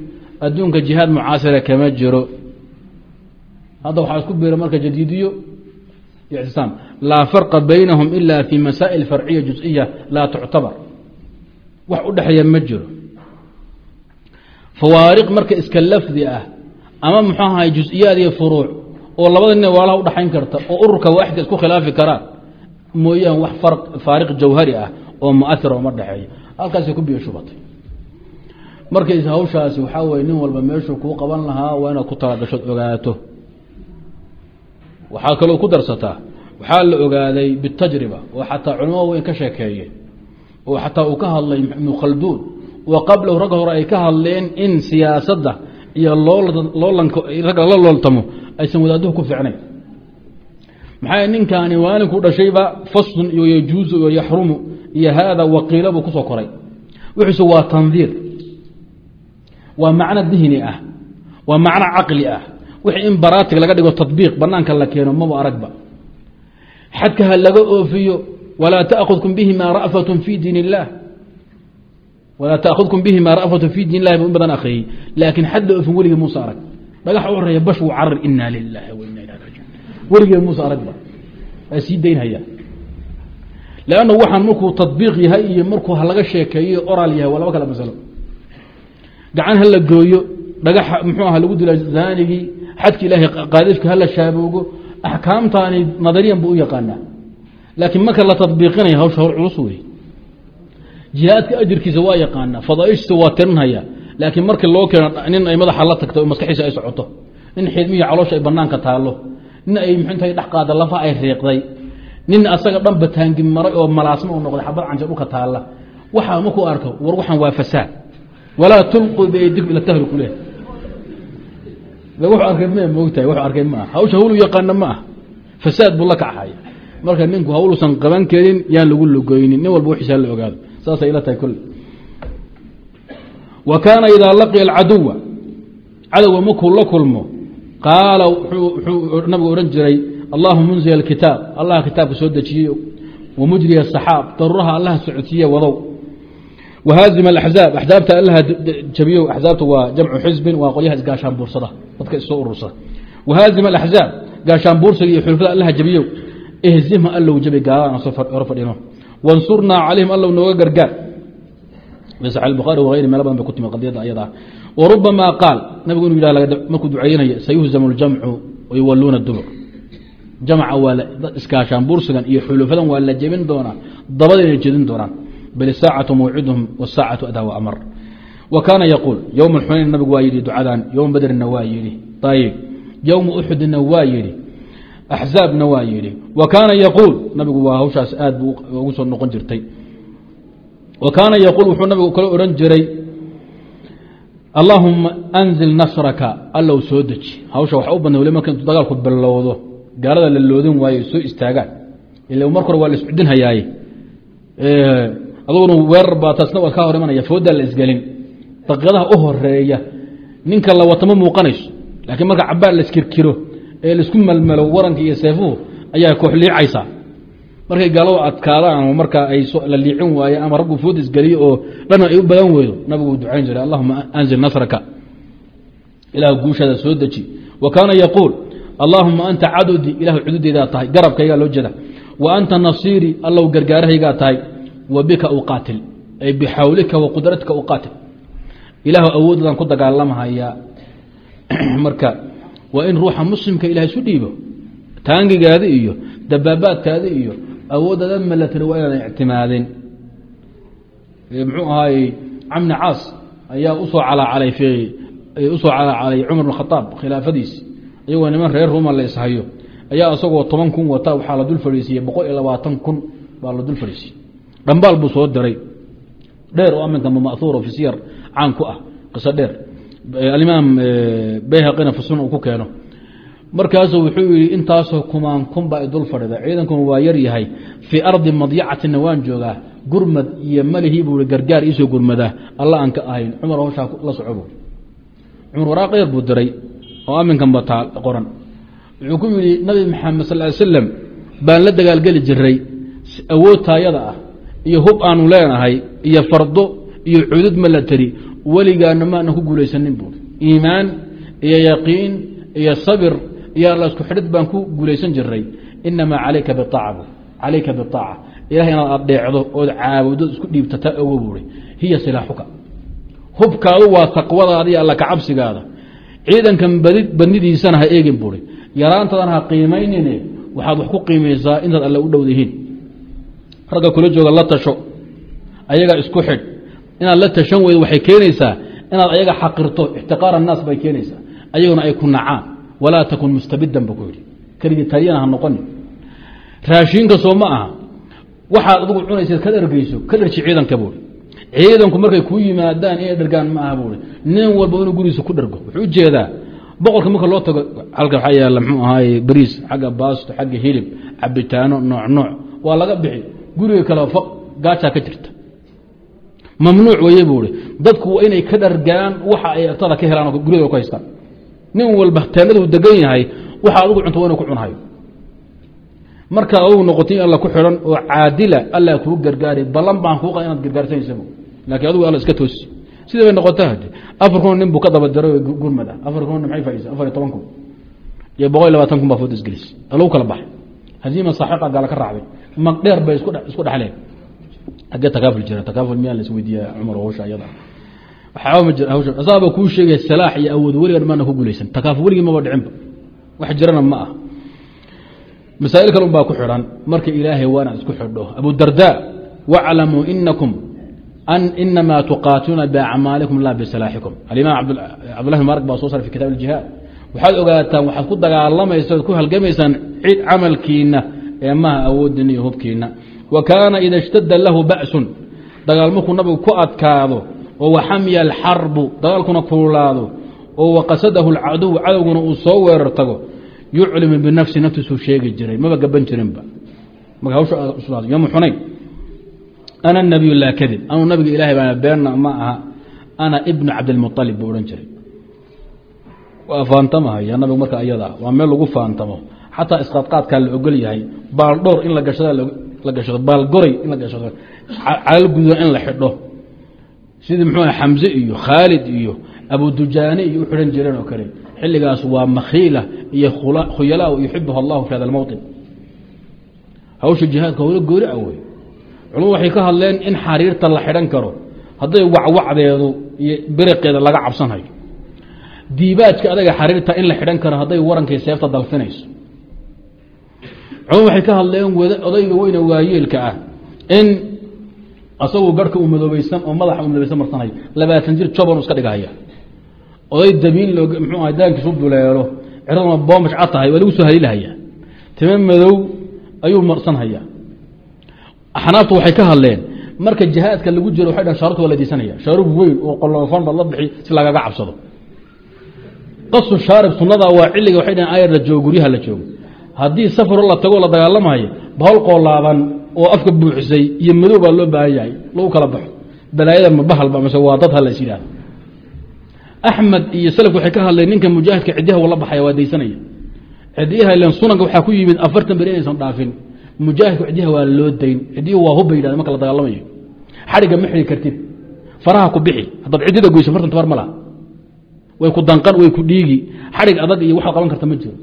adduunka jihaad mucaasira kama jiro hadda waxaa isku biira marka jadiidiyo iyo ictisaam. Laa farqa baynahum ila fi masaa'il farciya juز'iya laa tuctabar. Wax u dhexeeya ma jiro. Fawaariq marka iska lafdi ah ama muxuu ahay juز'iyaad iyo furuuc oo labada nin waalaha udhaxayn karta oo ururka waaxidka isku khilaafi karaan mooyaan wax faariq jawhari ah oo muaira uma dhexeeyo. Halkaasay ku biyo shubatay. Hawshaasi waxaa weye nin walba meeshuu kuu qaban lahaa waa inaad ku talagashood ogaato waxaa kaloo ku darsataa waxaa la ogaaday bitajriba oo xataa culamada weyn ka sheekeeyeen oo xataa uu ka hadlay ibnu khalduun oo qablahu ragga hore ay ka hadleen in siyaasadda iyo loolanka ragga la looltamo aysan wadaaduhu ku ficnayn maxaa ninkaani maalinku dhashayba faslun iyo yajuusu iyo yaxrumu iyo haada waqiila buu ku soo koray. Wuxuuse waa tandiir waa macno dihni ah waa macno caqli ah wixii in baraatig laga dhigo tabiiq banaanka la keeno maba aragba xadka ha laga oofiyo walaa taakudkum bihima ra'fatun fi diin illah walaa taakudkum bihima ra'fatun fi diin bu in badan akriyey laakiin xad la oofin weligii muuse arag. Dhagax u horreeya bash wuu carar ina lilahi wa ina ilah rajiun muuse aragba waa sii daynhaya lannu waxaan markuu tabiiq yahay iyo markuu halaga sheekeeyo oral yahay waa laba kala masalo. Gacan hala gooyo dhagaxa muxuu aha lagu dila zaanigii xadki ilaahay qaadifka hala shaaboogo axkaamtaani nadariyan buu u yaqaanaa. Laakiin marka la tabiiqinaya hawsha hawl culus wey jihaadka ajirkiisa waa yaqaanaa fadaaishtiisa waa tirinhaya laakiin markii loo keeno nin ay madaxa la tagto maskaxiisa ay socoto nin xidmihi caloosha ay banaanka taalo nin ay mxuta dhex qaada lafa ay riiqday nin asaga dhanba taangi maray oo malaasma u noqday xabad canja dhulka taalla waxaa markuu arko war waxaan waa fasaad. Walaa tulquu biaydikum ila tahriku wuxuu arkay ma moogtahay wuxuu arkay ma aha hawsha hawlu yaqaana ma ah fasaad buu la kachaya marka ninku hawluusan qaban karin yaan lagu logoynin nin walba wixiisa la ogaado. Saasay ila tahay kole wa kaana idaa laqiya alcaduwa cadowga markuu la kulmo qaala wuxuu nabigu odhan jiray allahuma munzil alkitaab. Allah kitaabka soo dejiyey. Wamujriya asaxaab daruuraha allaha socodsiiye wadow wahaazim alaxzaab axzaabta allaha jabiyo axzaabta waa jamcu xisbin waa qolyaha isgaashaan buursada dadka issoo urursada wahaazim alaxzaab gaashaan buursiga iyo xulfada allaha jabiyo ihzimha allow jabi gaalaan hor fadhino wansurnaa calayhim allow nooga gargaar bukhari wagayri meelo badan bay ku timi qadiyadda ayadaa warubamaa qaal nabigu inuu yidhah markuu ducaynayo sayuhzamu ljamcu wayuwaluuna dubur jamca waa iskaashaan buursigan iyo xulufadan waa la jebin bal saacatu mawciduhum wsaacatu adaa wa amar wa kaana yaquul yowma xunayn nabigu waa yidhi ducadan yowma badrina waa yidhi ayib yowma uxudina waa yidhi axzaabna waa yidhi wa kaana yaquul nabigu waa hawshaas aad buu ugu soo noqon jirtay wa kaana yaquul wuxuu nabigu kala odhan jiray allaahuma anzil nasraka allow soo deji hawsha waxa u badna wali marka intuu dagaalku bilowdo gaalada la loodin waayo soo istaagaan ila marka hore waa la iscudinhayaaye aduguna weerar baa taasna waa kaa hor imanaya fooddaa la isgelin daqiiqadaha u horreeya ninka la wato ma muuqanayso laakiin marka cabaal la iskirkiro ee la isku malmalo waranka iyo seefuhu ayaa kooxliicaysaa markay gaaladu adkaadaan marka ay la liicin waaye ama raggu food isgeliyo oo dhana ay u badan weydo nabigu ducayn jiray allahuma anzil nasraka. Ilaah guushaada soo deji. Wa kaana yaquul allaahuma anta cadudi ilah cududeydaa tahay garabkaygaa loo jeeda. Wa anta nasiirii allow gargaarahaygaa tahay wa bika uqaatil ay bixawlika wa qudratika uqaatil ilaah awooddan ku dagaalamhayaa marka waa in ruuxa muslimka ilaah isu dhiibo taangigaada iyo dabaabaadkaada iyo awooddaada malatiri waa inaadan ictimaadin. Muxuu ahaayey camni caas ayaa u soo calacalay u soo calacalay cumar bn khaaab khilaafadiisi iyagoo niman reer ruma la ishayo ayaa isagoo toban kun wata waxaa la dul fadhiisiiyey boqol iyo labaatan kun baa la dul fadhiisiyey dhambaal buu soo diray. Dheer oo aminka mauur fi siyar caan ku ah qiso dheer. Alimaam bayhaqina fi sun uu ku keeno. Markaasu wuxuu yihi intaasoo kumaan kun baa idul fadhida. Ciidankuna waa yar yahay. Fii ardi madyacatina waan joogaa. Gurmad iyo malihii buu gargaar iisoo gurmadaa alla aan ka ahayn. Cumar hawshaa la soco bu cumar waraaq dheer buu diray oo aminkan bataa qoran. Wuxuu ku yihi nabi maxamed sal slam baan la dagaalgeli jiray awood taayada ah iyo hub aanu leenahay iyo fardo iyo cudud ma la teri. Weligaana maana ku guulaysanin buui iimaan iyo yaqiin iyo sabir iyo alla isku xidhid baan ku guulaysan jiray inamaa calayka biaaca calayka biaaca ilahay inaad adeecdo ood caabuddo isku dhiibtata ogo buui hiya silaaxuka. Hubkaadu waa taqwadaada iyo alla kacabsigaada. Ciidankan badnidiisana ha eegin buui yaraantadan ha qiimaynine waxaad wax ku qiimaysaa intaad alle u dhowdihiin ragga kula jooga la tasho ayaga isku xidh. Inaad la tashan weydo waxay keenaysaa inaad ayaga xaqirto ixtiqaar annaas bay keenaysaa. Ayaguna ay ku nacaan. Walaa takun mustabidan ba ku yidhi. Keligii taliyana ha noqoni raashiinka soo ma aha. Waxaad adigu cunaysaed ka dhargeyso ka dharji ciidanka buui ciidanku markay kuu yimaadaan inay dhargaan ma aha buui nin walba inuu gurigiisa ku dhargo wuxuu u jeedaa boqolka marka loo tago halka waxaa yaalla mxuu ahaaye bariis xagga baasto xagga hilib cabitaano nooc waa laga bixi guriga kale gaajaa ka jirta. Mamnuuc weye buu i dadku waa inay ka dhargaan waxa ay agtada ka helaan guryada ku haystaan. Nin walba teenadu degan yahay waxa adigu cunto waa inu ku cunhayo marka adugu noqotay alla ku xidhan oo caadila alla kuu gargaari ballan baan kuu qaa inaad gargaarsanaysa laakiin adigu alla iska toosi. Sidii bay noqota afar kun nin buu ka daba diray gurmad afar kun maxay faaiisa afar iyo toban kun iyo boqol iyo labaatan kun baa food isgelis lagu kala baxay. Haziima saaxiqa gaala ka raacday mag dheer bay isku dhexleen agee takaaful jira takaaful miyaa la isweydiiya cumar hawsha iyada waxaaba ma jira hawsha asaaba kuu sheegaya salaax iyo awood weligan maana ku guulaysan. Takaaful weligii maba dhicinba wax jirana ma ah masaa'il kale un ku xidhan marka ilaahay waana isku xidho abudarda waclamuu inakum inamaa tuqaatiluuna biacmaalikum laa bisalaaxikum. Alimaam cabdulahi mubarak baa soo saray fi kitab aljihaad. Waxaad ogaataan waxaad ku dagaalamaysa ku halgamaysaan cid camalkiina ee maha iyo hubkiina wa kaana ida ishtada lahu ba'sun dagaal markuu nabigu ku adkaado oo waxamiya alxarbu dagaalkuna kululaado oo waqasadahu alcaduw cadowguna uu soo weerar tago yuclimu binafsi naftiisuu sheegi jiray. Maba gaban jirinba. Marka hawsha yom xunayn. Ana nabiy laa kadib anuu nabiga ilahay baa beenna ma aha ana ibnu cabdilmualib buu odhan jiray. Waa faantamahaya nabigu marka ayada waa meel lagu faantamo xataa isqaadqaadkaa la ogol yahay baaldhoor in la gashado baalgoray in la gashado calal gududan in la xidho. Sidii muxuu aha xamze iyo khaalid iyo abudujaani iyo u xidhan jireen oo kale xilligaas waa makhiila iyo khuyalaa yuxibuha allahu fi hada almowطin hawsha jihaadka howlo goori a wey culumadu waxay ka hadleen in xariirta la xidhan karo hadday wacwacdeedu iyo biriqeeda laga cabsanhayo diibaajka adaga xariirta in la xidhan karo hadday warankay seefta dalfinayso culumadu waxay ka hadleen odayga weyne waayeelka ah in asagu garhka uu madoobaysan oo madaxa uu madoobaysan marsanhayo labaatan jir joban iska dhigahaya oday dabiin loo mxuu aha daankiisu duleelo ciraduna boombash cad tahay waa lagu soo haliilhayaa time madow ayuu marsan hayaa axnaaftu waxay ka hadleen marka jihaadka lagu jiro waxay dhahan shaarubta waa la diisanaya. Shaarub weyn oo qoloofan baad la bixi si lagaga cabsado. Qasu shaarib sunada waa xilliga waxay dhahen ayar la joogo guryaha la joogo haddii safaro la tago la dagaalamayo bahol qoolaaban oo afka buuxisay iyo madow baa loo baahan yahay lagu kala baxo. Balaayada ma bahalba mase waa dad hala is yidhahdo axmed iyo salafku waxay ka hadleen ninka mujaahidka cidyaha uu la baxaya waa daysanaya. Cidyaha ilan sunanka waxaa ku yimid afartan beri inaysan dhaafin. Mujaahidku cidyaha waa loo dayn cidyuhu waa hubba yidhahda marka la dagaalamayo. Xadhigga ma xidhi kartid. Faraha ku bixi. Haddaad ciddida goyso fartan tabar ma laha. Way ku danqan way ku dhiigi. Xadhig adag iyo waxaad qaban karta ma jiro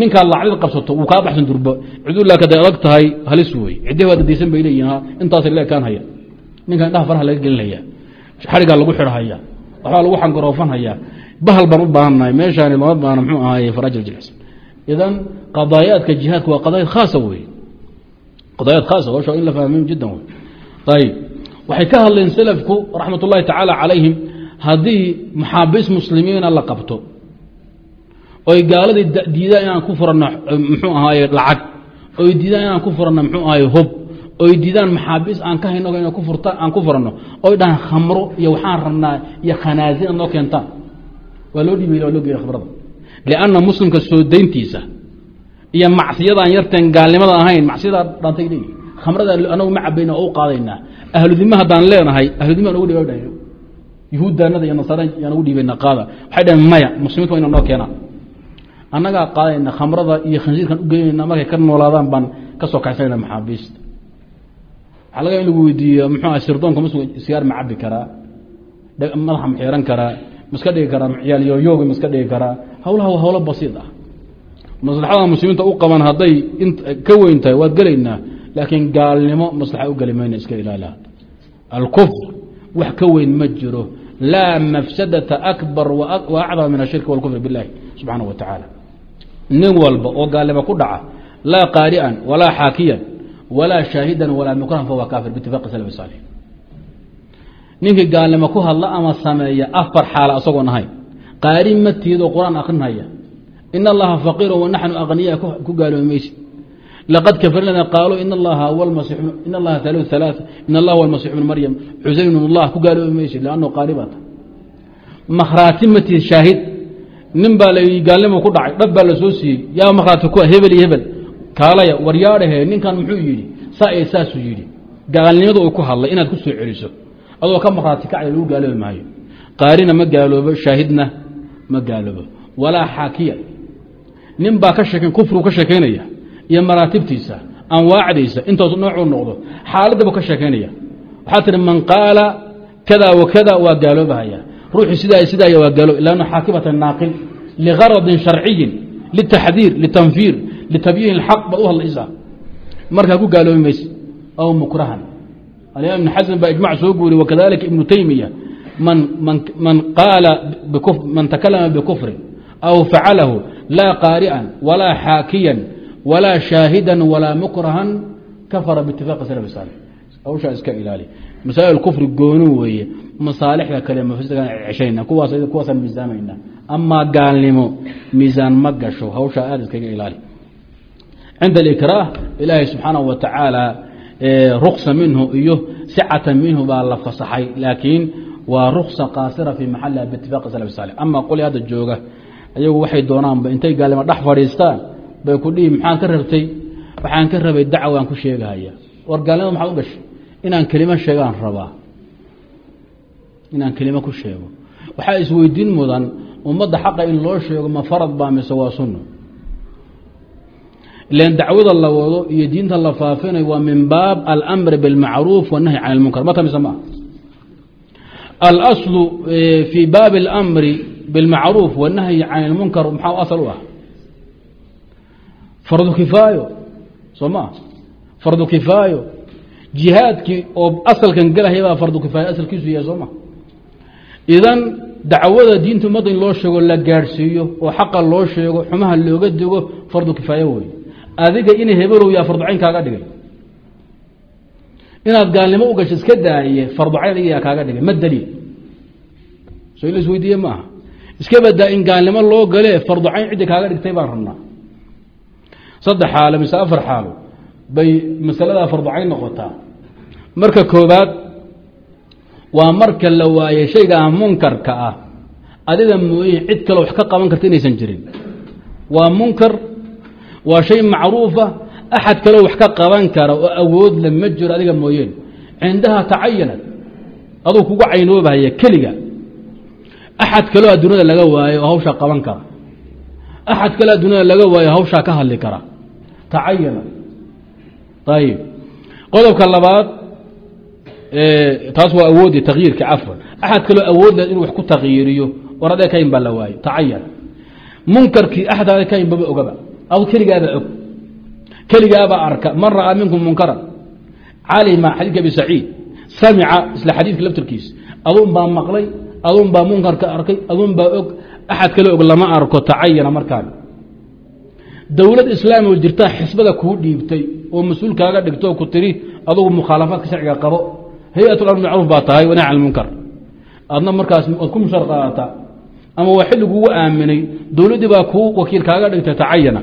ninkaad lacdid qabsato wuu kaa baxsan durba. Cidullaaka day adag tahay halis wey cidyaha waa bay leeyihiin intaasay la ekaan haya. Ninkan indhaha faraha laga gelinhaya xadhiggaa lagu xidhahaya waxbaa lagu xangaroofanhayaa bahal baan u baahannahay meeshaani lama baana mxuu ahaay farajil jilicsan idan qadaayaadka jihaadka waa qadaayad khaasa wey qadaayaad khaasa hawsha in la fahmim jiddan wey ayib waxay ka hadleen selafku raxmat ullahi tacaala calayhim haddii maxaabiis muslimiina la qabto oy gaaladii diidaan inaan ku furanno muxuu ahaaye lacag. Oy diidaan inaan ku furanno muxuu ahaaye hub. Oy diidaan maxaabiis aan ka hayno furta aan ku furanno oy dhahaan khamro iyo waxaan rabnaa iyo khanaasi inaad noo keentaan waa loo dhiibay waa loo geeya khibrada lianna muslimka soo dayntiisa iyo macsiyadaan yarteen gaalnimada ahayn macsiyadaa dhantay leeyihi khamrada anagu ma cabayna oo u qaadaynaa ahludime haddaan leenahay ahludime aan ugu dhiba yuhuuddaanada iyo nasaara yaan ugu dhiibayna qaada waxay dhaheen maya muslimiintu waa ina noo keenaan annagaa qaadayna khamrada iyo khansiirkan u geynayna markay ka noolaadaan baan ka soo kaxsanayna maxaabiista waxaa laga in lagu weydiiyo muxuu aha sirdoonka mus sigaar ma cabi karaa madaxa ma xiiran karaa maiska dhigi karaa ciyaalyoyooga ma iska dhigi karaa hawlaha waa hawlo basiid ah. Maslaxada muslimiinta u qaban hadday ka weyn tahay waad gelaynaa laakiin gaalnimo maslaxa u geli mayna iska ilaaliha alkufr wax ka weyn ma jiro. Laa mafsadata akbar wa min ashirki walkufr biاllahi subxaana wa tacaala nin walba oo gaalnimo ku dhaca laa qaari'an walaa xaakiyan walaa shaahidan walaa mukrahan fahuwa kaafir biitifaaqi salaf saalix ninkii gaalnimo ku hadla ama sameeya afar xaala asagoon ahayn qaari ma tiid oo qur'aan akrinhaya in allaha faqiir wanaxnu aqniya ku gaaloobi maysid laqad kafar lana qaaluu in allaha in allaha taliu halaa in allah huwa almasix bnu maryam xuseyn allah ku gaaloobi lannahu qaari baa tahay. Makhraati ma tiid shaahid nin baa la gaalnimo ku dhacay dhab baa la soo siiyey. Yaa makhraati ku hebel iyo hebel. Kaalaya waryaadhahe ninkan muxuu yidhi? Saa ee saasuu yidhi. Gaalnimada uu ku hadlay inaad ku soo celiso. Adoo ka markhaati kacya lagu gaaloobi maayo. Qaarina ma gaaloobo shaahidna ma gaaloobo. Walaa xaakiya. Nin baa ka sheeken kufrigu ka sheekaynaya iyo maraatibtiisa anwaacdiisa intoos noocuu noqdo xaaladdabu ka sheekaynaya waxaa tihi man qaala kada wa kada waa gaaloobahaya ruuxii sidaa sidaaya waa gaalo lannu xaakimata naaqil ligaradin sharciyin litaxdiir litanfiir litabyiin اlxaq baad u hadlaysaa markaa ku gaaloobi mayse aw mukrahan. Alimaam ibn xasan baa ijmac soo guuriy wakadalika ibnu taymiya man takalama bikufrin aw facalahu laa qaari'an walaa xaakiyan walaa shaahidan walaa mukrahan kafara biitifaaqi salaf saalix hawshaa iska ilaali. Masaa'il kufri gooni weeye. Masaalixda kale mafsdgan ceshayna. Kuwaas kuwaasaan miisaamayna amaa gaalnimo miisaan ma gasho hawshaa aada iskaga ilaali. Cinda alikraah ilaahay subxaanahu wa tacaala ruksa minhu iyo sicata minhu baa la fasaxay. Laakiin waa ruksa qaasira fii maxaliha biitifaaqi salaf saalix. Amaa qoli hadda jooga ayagu waxay doonaanba intay gaalnimo dhex fadhiistaan? Bay ku dhihi maxaan ka rabtay waxaan ka rabay dacwaan ku sheegahaya. War gaalnimada maxaad u gashay inaan kelimo sheegaan rabaa inaan kelimo ku sheego waxaa isweydiin mudan ummadda xaqa in loo sheego ma farad baa mise waa sunno ilan dacwada la wado iyo diinta la faafinayo waa min baab almri biاlmacruuf wالnahyi can اlmunkar mata mise maa alaslu fii baabi اlamri biاlmacruuf wالnahyi can اlmunkar maxaa asal u ah fardu kifaayo soo ma fardu kifaayo jihaadkii oo asalkan gelahaya baa fardu kifaayo asalkiisu yahay soo ma. Idan dacwada diinta ummadda in loo sheego la gaadhsiiyo oo xaqa loo sheego xumaha looga digo fardu kifaayo wey adiga in hebelow yaa farducayn kaaga dhigay. Inaad gaalnimo u gasho iska daaye farducayn yaa kaaga dhigay. Ma daliil. Soo la isweydiiye ma aha. Iska badaa in gaalnimo loo gale farducayn ciddi kaaga dhigtay baan rabnaa. Saddex xaalo mise afar xaalo bay masaladaa farducayn noqotaa marka koobaad waa marka la waaye shaygaa munkarka ah. Adiga mooye cid kale wax ka qaban karta inaysan jirin. Waa munkar waa shay macruufa axad kaleo wax ka qaban kara oo awood le ma jiro adiga mooyeen cindaha tacayanad aduu kugu caynoobahaya keliga. Axad kaleo adduunyada laga waayo oo hawshaa qaban kara. Axad kaleo adduunyada laga waayo hawshaa ka hadli kara. Tacayana ayib qodobka labaad taas waa awoodii takyiirka cafwan axad kaloo awood le inuu wax ku takyiiriyo war adee kayn baa la waayo tacayana munkarkii axad ade kayn baba ogaba adu keligaaba og keligaabaa arka man ra'aa minkum munkaran calima xadiidka abi saciid samica isla xadiidka laftirkiisa aduun baa maqlay aduun baa munkarka arkay aduun baa og axad kale og lama arko dowlad islaam oo jirtaa xisbada kuu dhiibtay oo mas'uul kaaga dhigto ku tiri adugu mukhaalafaadka sharciga qabo hay'at lamr macruuf baa tahay wanahy can lmunkar adna markaas oad ku mushar qaadataa ama waa xiligugu aaminay dowladdii baa kuu wakiil kaaga dhigtay tacayana.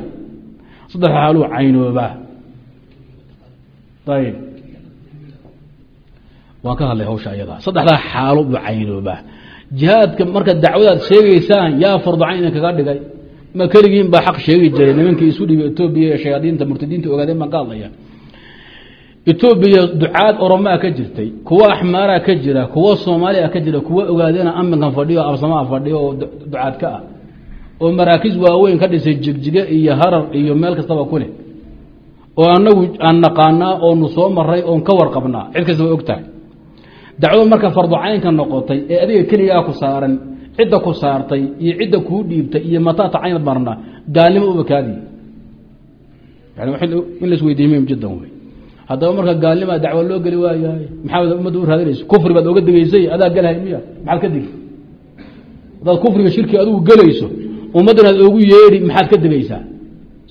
Saddex xaaluu caynoobaa ayib waan ka hadlay hawsha ayadaa saddexdaa xaalo buu caynoobaa jihaadka marka dacwadaad sheegaysaan yaa farducayn idin kaga dhigay ma keligiin baa xaq sheegi jiray nimankii isu dhiibay etoobiya ee shayaadiinta murtadiinta ogaadeen baan ka hadlaya etoobiya ducaad oromaa ka jirtay kuwa axmaaraa ka jira kuwa soomaaliya ka jira kuwa ogaadeena aminkan fadhiyo absamaa fadhiyo oo ducaad ka ah. Oo maraakiis waaweyn ka dhisay jigjige iyo harar iyo meel kastaba ku leh. Oo anagu aan naqaanaa oonu soo maray oon ka warqabnaa. Cid kastaba og tahay dacwada marka farducaynka noqotay ee adiga keligaa ku saaran cidda ku saartay iyo cidda kuu dhiibtay iyo mataa tacaynad marna gaalnimo uba yani in las weydiiy muhiim wey haddaba marka gaalnimaa dacwo loo geli waayahay maxaad ummadda u raadinayso? Kufri baad oga degeysay adaa gelhay miya? Maxaad ka degi haddaad kufriga shirki adigu gelayso ummaddan aad ogu yeedhi maxaad ka degeysaa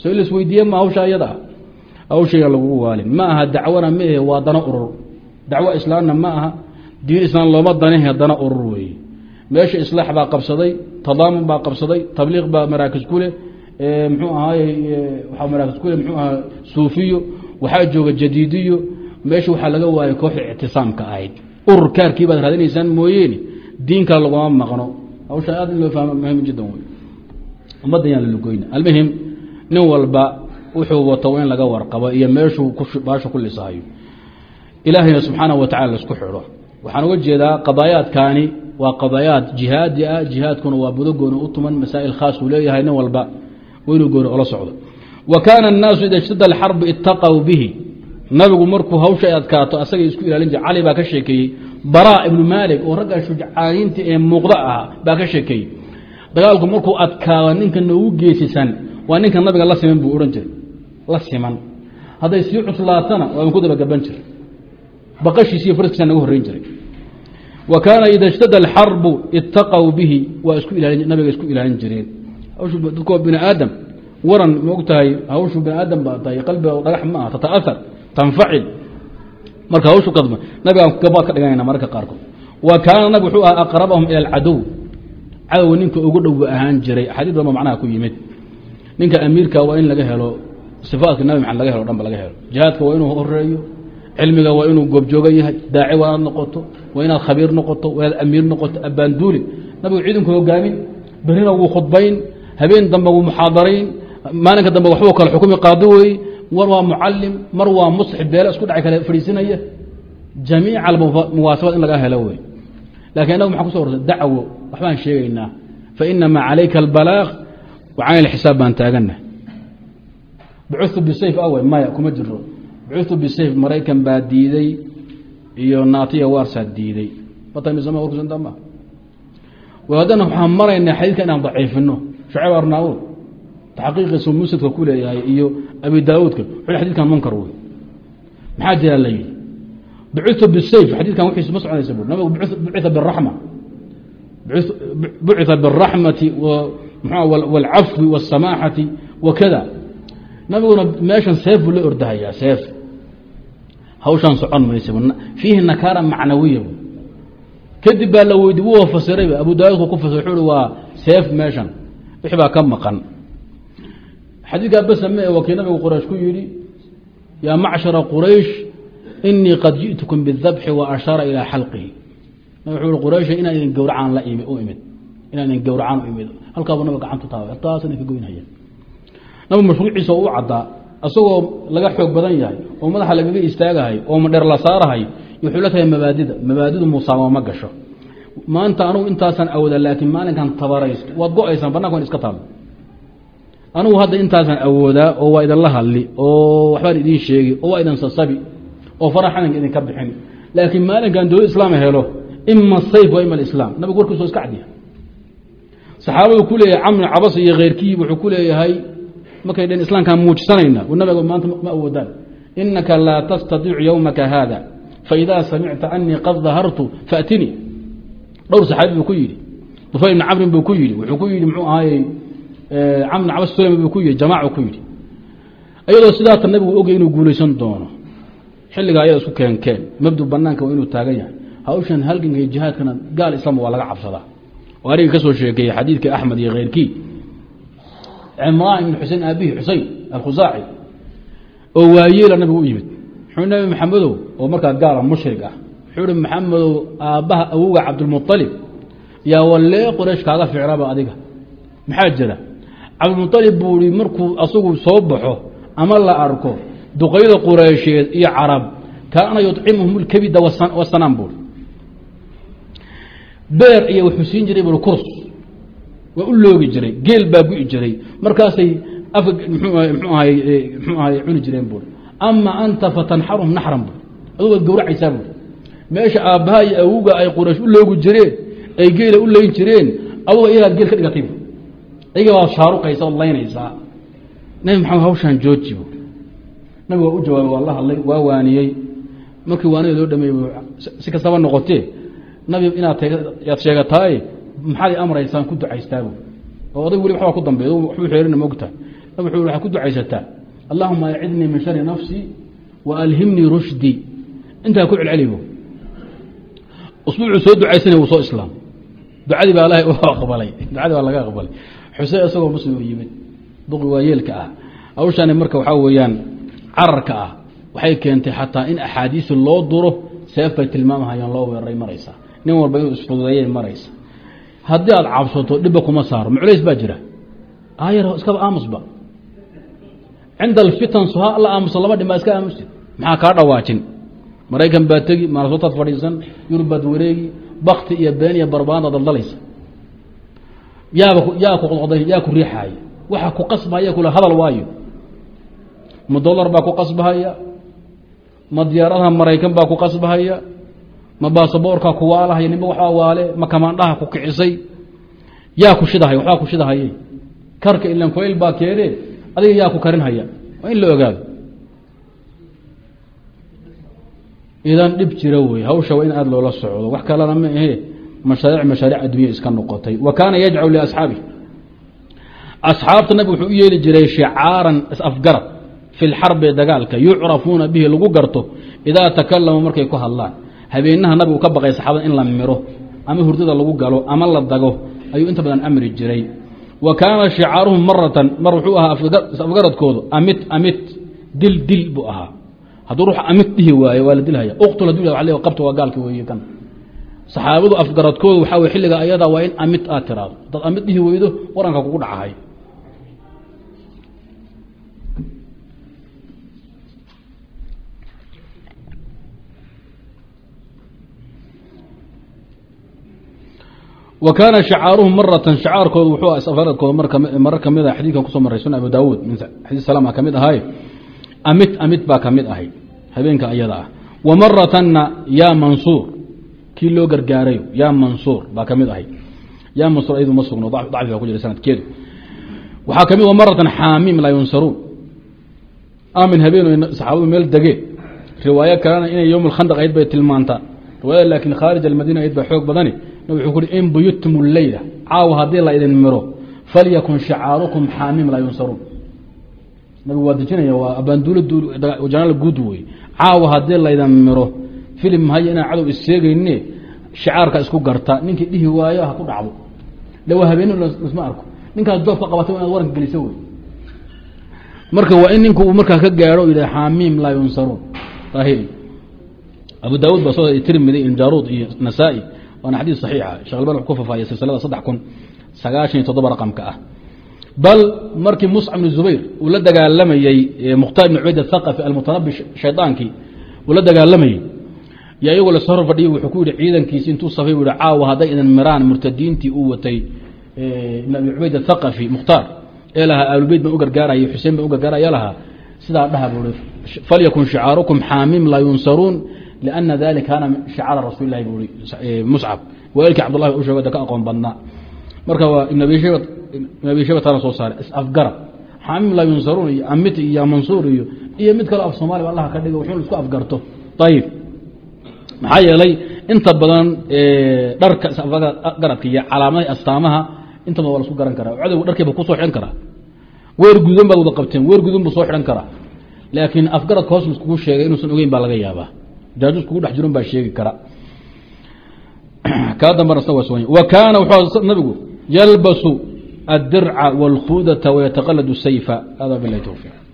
soo in las weydiiye ma hawsha iyada ah hawshayga lagugu waalin. Ma aha dacwana ma ahe waa dana urur. Dacwo islaamna ma aha diin islaam looma danahe dana urur weeye meesha islaax baa qabsaday tadaamun baa qabsaday tabliiq baa maraakis ku leh mxuu ahaay waaa maraakis ku leh mxuu ahaa suufiyo waxaa jooga jadiidiyo meesha waxaa laga waayay kooxda ictisaamka ahayd. Urur baad raadinaysaan mooyeene diinkaa laguma maqno. Hawsha aad in loo fahmo muhiim jiddan wey ummadda yaan almuhim nin walba wuxuu wato in laga warqabo iyo meeshuu baasha ku lisaayo. Ilaahayna subxaanaه wa tacala la isku xidho. Waxaan uga jeedaa qadaayaadkaani waa qadaayaad jihaadi ah jihaadkuna waa budagooni u tuman masaa'il khaas uu leeyahay nin walba inuu gooni ola socdo wa kaana الnaasu ida اjtada اlxarbu itaqw bihi nabigu markuu hawsha ay adkaato asagay isku ilaalin jire cali baa ka sheekeeyey bara ibnu maalik oo ragga shujcaaniinta ee muuqda ah baa ka sheekeeyey dagaalku markuu adkaado ninka noogu geesisan waa ninka nabiga la siman buu odhan jiray la siman hadday sii cuslaatana waa ku dabagaban jira baqashiis iyo farskiisa naga horreyn jiray wa kaana ida اjtada اlxarbu itaqw bihi waa isku nabiga isku ilaalin jireen. Waa bini aadam waran maog tahay hawshu bini aadam baa tahay qalbiga dhagax ma aha tata'ahar tanfacil. Marka hawshu kadma nabigaan gabaad ka dhiganayna mararka qaarkood wa kaana nabig wuxuu ahaa aqrabahum ila alcadow. Cadow ninka ugu dhow ba ahaan jiray. Xadiid badan ba macnaha ku yimid. Ninka amiirka waa in laga helo sifaatka nabi maxamed laga helo o laga helo. Jihaadka waa inuu horeeyo cilmiga waa inuu goobjoogan yahay daaci waa inaad noqoto waa inaad khabiir noqoto waa inaad amiir noqoto abbaanduuli nabigu ciidanku hogaamin berina wuu khudbayn habeen dambe wuu muxaadarayn maalinka dambe waxbuu kale xukumi qaadi wey mar waa mucalim mar waa musxib beele isku dhacay kale fadhiisinaya. Jamiica muwaasabaad in laga helo wey laakiin inagu maxaa kuso ortay dacwo waxbaan sheegaynaa. Fainamaa calayka albalaaq wa can ilxisaab baan taagana bucutu bisayf awe maya kuma jiro bucutu bisayf maraykan baa diiday iyo naatiya waarsaa diiday batamisama warkusantama haddana waxaan maraynaa xadiidka inaan daciifino shacib arnaaud taxqiiqiisu musnadka ku leeyahay iyo abi daauudka wuxuu xadidkan munkar wey maxaa jira la yidhi bucitu bisayf xadiidkan wixiis ma soconaysa bu nabigu bucia biraxma bucia biraxmati wاlcafwi wالsamaaxati wakada nabiguna meeshan seef buu la ordahayaa seef hawshaan socon maysa fiihi nakaara macnawiya kadib baa la weydi wuu fasirayba abu daauudku ku fasir wuxuu waa seef meeshan. Wixii baa ka maqan. Xadiidkaa basa me waa kii nabigu quraysh ku yidhi yaa macshara quraysh inii qad ji'tukum biاdabxi wa ashaara ilaa xalqihi. Wuxuu i quraysha inaan idin gowracaan la u imid. Inaan idin gowracaan u imid. Halkaaba nabig gacantu taaba taas idinka goynhaya nabig mashruuciisa u caddaa isagoo laga xoog badan yahay oo madaxa lagaga istaagahay oo madheer la saarahay wuxuu la tahay mabaadida. Mabaadidu musaamo ma gasho. Maanta anugu intaasaan awooda laakiin maalinkan tabaraysto waad go'aysaan bananka iska taalo anugu hadda intaasaan awoodaa oo waa idinla hadli oo waxbaan idiin sheegi oo waa idin sasabi oo faraxaninka idinka bixin. Laakiin maalinkan dowlad islaam helo ima sayf wa ima alislaam. Nabigu warkiiso iska cadiya saxaabadu ku leeyahay camr cabas iyo keyrkii wuxuu ku leeyahay markay dhen islaamkaan muujisanayna nabiga maanta ma awoodaan. Inaka laa tastadiicu yowmaka haada. Faidaa samicta anii qad dahartu faatinii dhowr saxaabi buu ku yidhi. Dufayl ibni camrin buu ku yidhi. Wuxuu ku yidhi mxuu ahaayey camr cabas suleyman buu ku yidhi jamaacu ku yidhi. Iyadoo sidaata nabigu ogay inuu guulaysan doono. Xilligaa ayada isku keenkeen. Mabdu banaanka waa inuu taagan yahay. Hawshan halganka jihaadkana gaal islaam waa laga cabsadaa. Oo ariga ka soo xadiidka axmed iyo keyrkii cimraan ibn xusein aabihi xusein alkhusaaci oo waayeela nabigu u yimid. Muxuu nabi maxamedow oo markaa gaala mushrig ah wuxuu hi maxamedow aabbaha awowga cabdulmualib yaa wallee qoraysh kaaga ficraba adiga. Maxaa jira? Cabdilmualib buu i markuu asagu soo baxo ama la arko duqayda qureysheed iyo carab kaana yucimuhum lkabida wasanaan buui beer iyo wuxuu siin jiray bui kurs waa u loogi jiray geel baa gu'i jiray. Markaasay mxuu ahay mxuu ahay cuni jireen buui ama anta fatanxaruhum naxran bui aduu waad gowracaysaa buui meesha aabbaha iyo awowga ay quraysh u loogi jireen ay geela u leyn jireen aduga iyagaad geel ka dhigatay iyaga waad shaaruqaysa ood laynaysaa nabi maxamed hawshaan jooji bu nabi waa u jawaabay waa la hadlay waa waaniyey. Markii waanida loo dhameeyey si kastaba noqotee nabi inaad yaad sheegataaye maxaad amraysaan ku ducaystaabu oo oday weli waxbaa ku dambeey waxbuu xeerina mogtahay nabi wuxuu waxaad ku ducaysataa. Allahuma acidnii min shari nafsii wa alhimnii intaa ku celcelibo usbuucuu soo ducaysanay wuu soo islaam. Ducadii baa ilahay u aqbalay. Ducadii baa laga aqbalay. Xuseen isagoo muslim u yimid. Duqi waayeelka ah. Hawshaani marka waxaa weeyaan cararka ah. Waxay keentay xataa in axaadiisi loo duro seef bay tilmaamahayaan loo weeraray maraysa. Nin walba inuu isfududeeyay maraysa haddii aad cabsato dhibba kuma saaro. Muclays baa jira. Aayar iskaba aamusba cinda alfitan suha la aamuso laba dhima iska aamusi. Maxaa kaa dhawaajin? Maraykan baa tegi maanasotaad fadhiisan yurub baad wareegi bakti iyo been iyo barbaanda daldalaysa. Yaaba yaa ku qodqoday yaa ku riixaaya waxa ku qasbahaya kule hadal waayo. Ma dollar baa ku qasbahaya? Ma diyaaradaha maraykan baa ku qasbahaya ma baasaboorkaa ku waalahaya ninba waxbaa waale ma kamaandhaha ku kicisay. Yaa ku shidahay waxbaa ku shidahaye karka ilan kulayl baa keene adiga yaa ku karinhaya. Waa in la ogaado. Idan dhib jira wey hawsha waa in aada loola socdo. Wax kalena ma ahe mashaariic mashaariic addunya iska noqotay. Wa kaana yajcalu liasxaabi asxaabta nabig wuxuu u yeeli jiray shicaaran is-afgarad. Fi lxarbi dagaalka yucrafuuna bihi lagu garto. Idaa takalamu markay ku hadlaan habeenaha nabigu ka baqay saxaabada in la miro ama hurdada lagu galo ama la dago ayuu inta badan amri jiray. Wa kaana shicaaruhum maratan mar wuxuu ahaa is-afgaradkoodu amit amit dil dil buu ahaa. Hadduu ruux amit dhihi waayo waa la dilhaya uqtul haduu wa qabta waa gaalki weeye kan. Saxaabadu afgaradkoodu waxaa wey xilliga ayada waa in amit aad tiraado haddaad amit dhihi weydo waranka kugu dhacahay wa kaana shicaaruhum maratan shicaarkoodu wuxuu ah isafgaradkooda marar ka mid ah xadiidkan ku soo maray sunan abu daawuud min xadiis salama ka mid ahay. Amit amit baa ka mid ahay habeenka ayada ah. Wa maratanna yaa mansuur kii loo gargaaray yaa mansuur baa ka mid ahay. Yaa mansuur ayadu ma sugno dacfi baa ku jira sanadkeedu. Waxaa ka mid maratan xaamiim laa yunsaruun amin habeen saxaabadu meel degeen riwaayo kalena inay yowm lkhandaq ahayd bay tilmaantaa riwaayada laakiin khaarij almadiina ahayd baa xoog badani wuxuu kuhi in buyutum leyla caawa haddii la idin miro falyakun shicaarukum xaamiim laa yunsaruun. Nabigu waa dejinaya waa abaanduulajanaal guud wey caawa haddii laydin miro filim haya inaan cadow isseegayne shicaarka isku garta ninkii dhihi waayo ha ku dhacdo. Le waa habeen isma arko. Ninkaas doob ka qabatay inaad waranka geliso wey marka waa in ninku uu markaa ka gaaro yidha xaamiim laa yunsaruun. Ahiri abu daawud baa soo tirmidi injaruud iyo nasaa-i waana xadiis saxiixa shekh alban wuxuu ku fafaayay silsilada saddex kun sagaashan iyo toddoba raqamka ah. Bal markii muscab bn zubayr uu la dagaalamayey mukhtaar ibn cubayd athaqafi almutanabi shaydaankii uu la dagaalamayey yo iyagoo la soo hor fadhiyay wuxuu ku yihi ciidankiisi intuu safay bu yihi caawa hadday idin miraan murtadiintii uu watay ibn abi cubayd athaqafi mukhtaar ee lahaa aalubeyt baan u gargaaraya xuseen baan u gargaaraya lahaa sidaa dhaha buu i falyakun shicaarukum xaamiim laa yunsaruun liana dalika kaana shicaara rasuuli lahi buu i muscab walaalkii cabdullahi u sheego da ka aqoon badnaa marka ibn abi taana soo saaray is-afgarab xaamiim laa yunsaruun iyo amit iyo mansuur iyo iyo mid kaleo af soomaliya allah ka dhiga wuxuun isku afgarto ayib maxaa yeelay inta badan dharka garadka iyo calaamadaha astaamaha inta badan waa lasku garan karaa cadowga dharkiiba ku soo xidhan karaa weer gudan baad wada qabteen weer gudan buu soo xidhan karaa laakiin afgaradka hoos laskugu sheegay inuusan ogeyn baa laga yaabaa jaajus kugu dhex jiron baa sheegi kara. Ka dambana sna waa sugan wa kaana wuxuu nabigu yalbasu adirca wاlkhuudata wayataqaladu sayfa. Hada bilahi towfiiq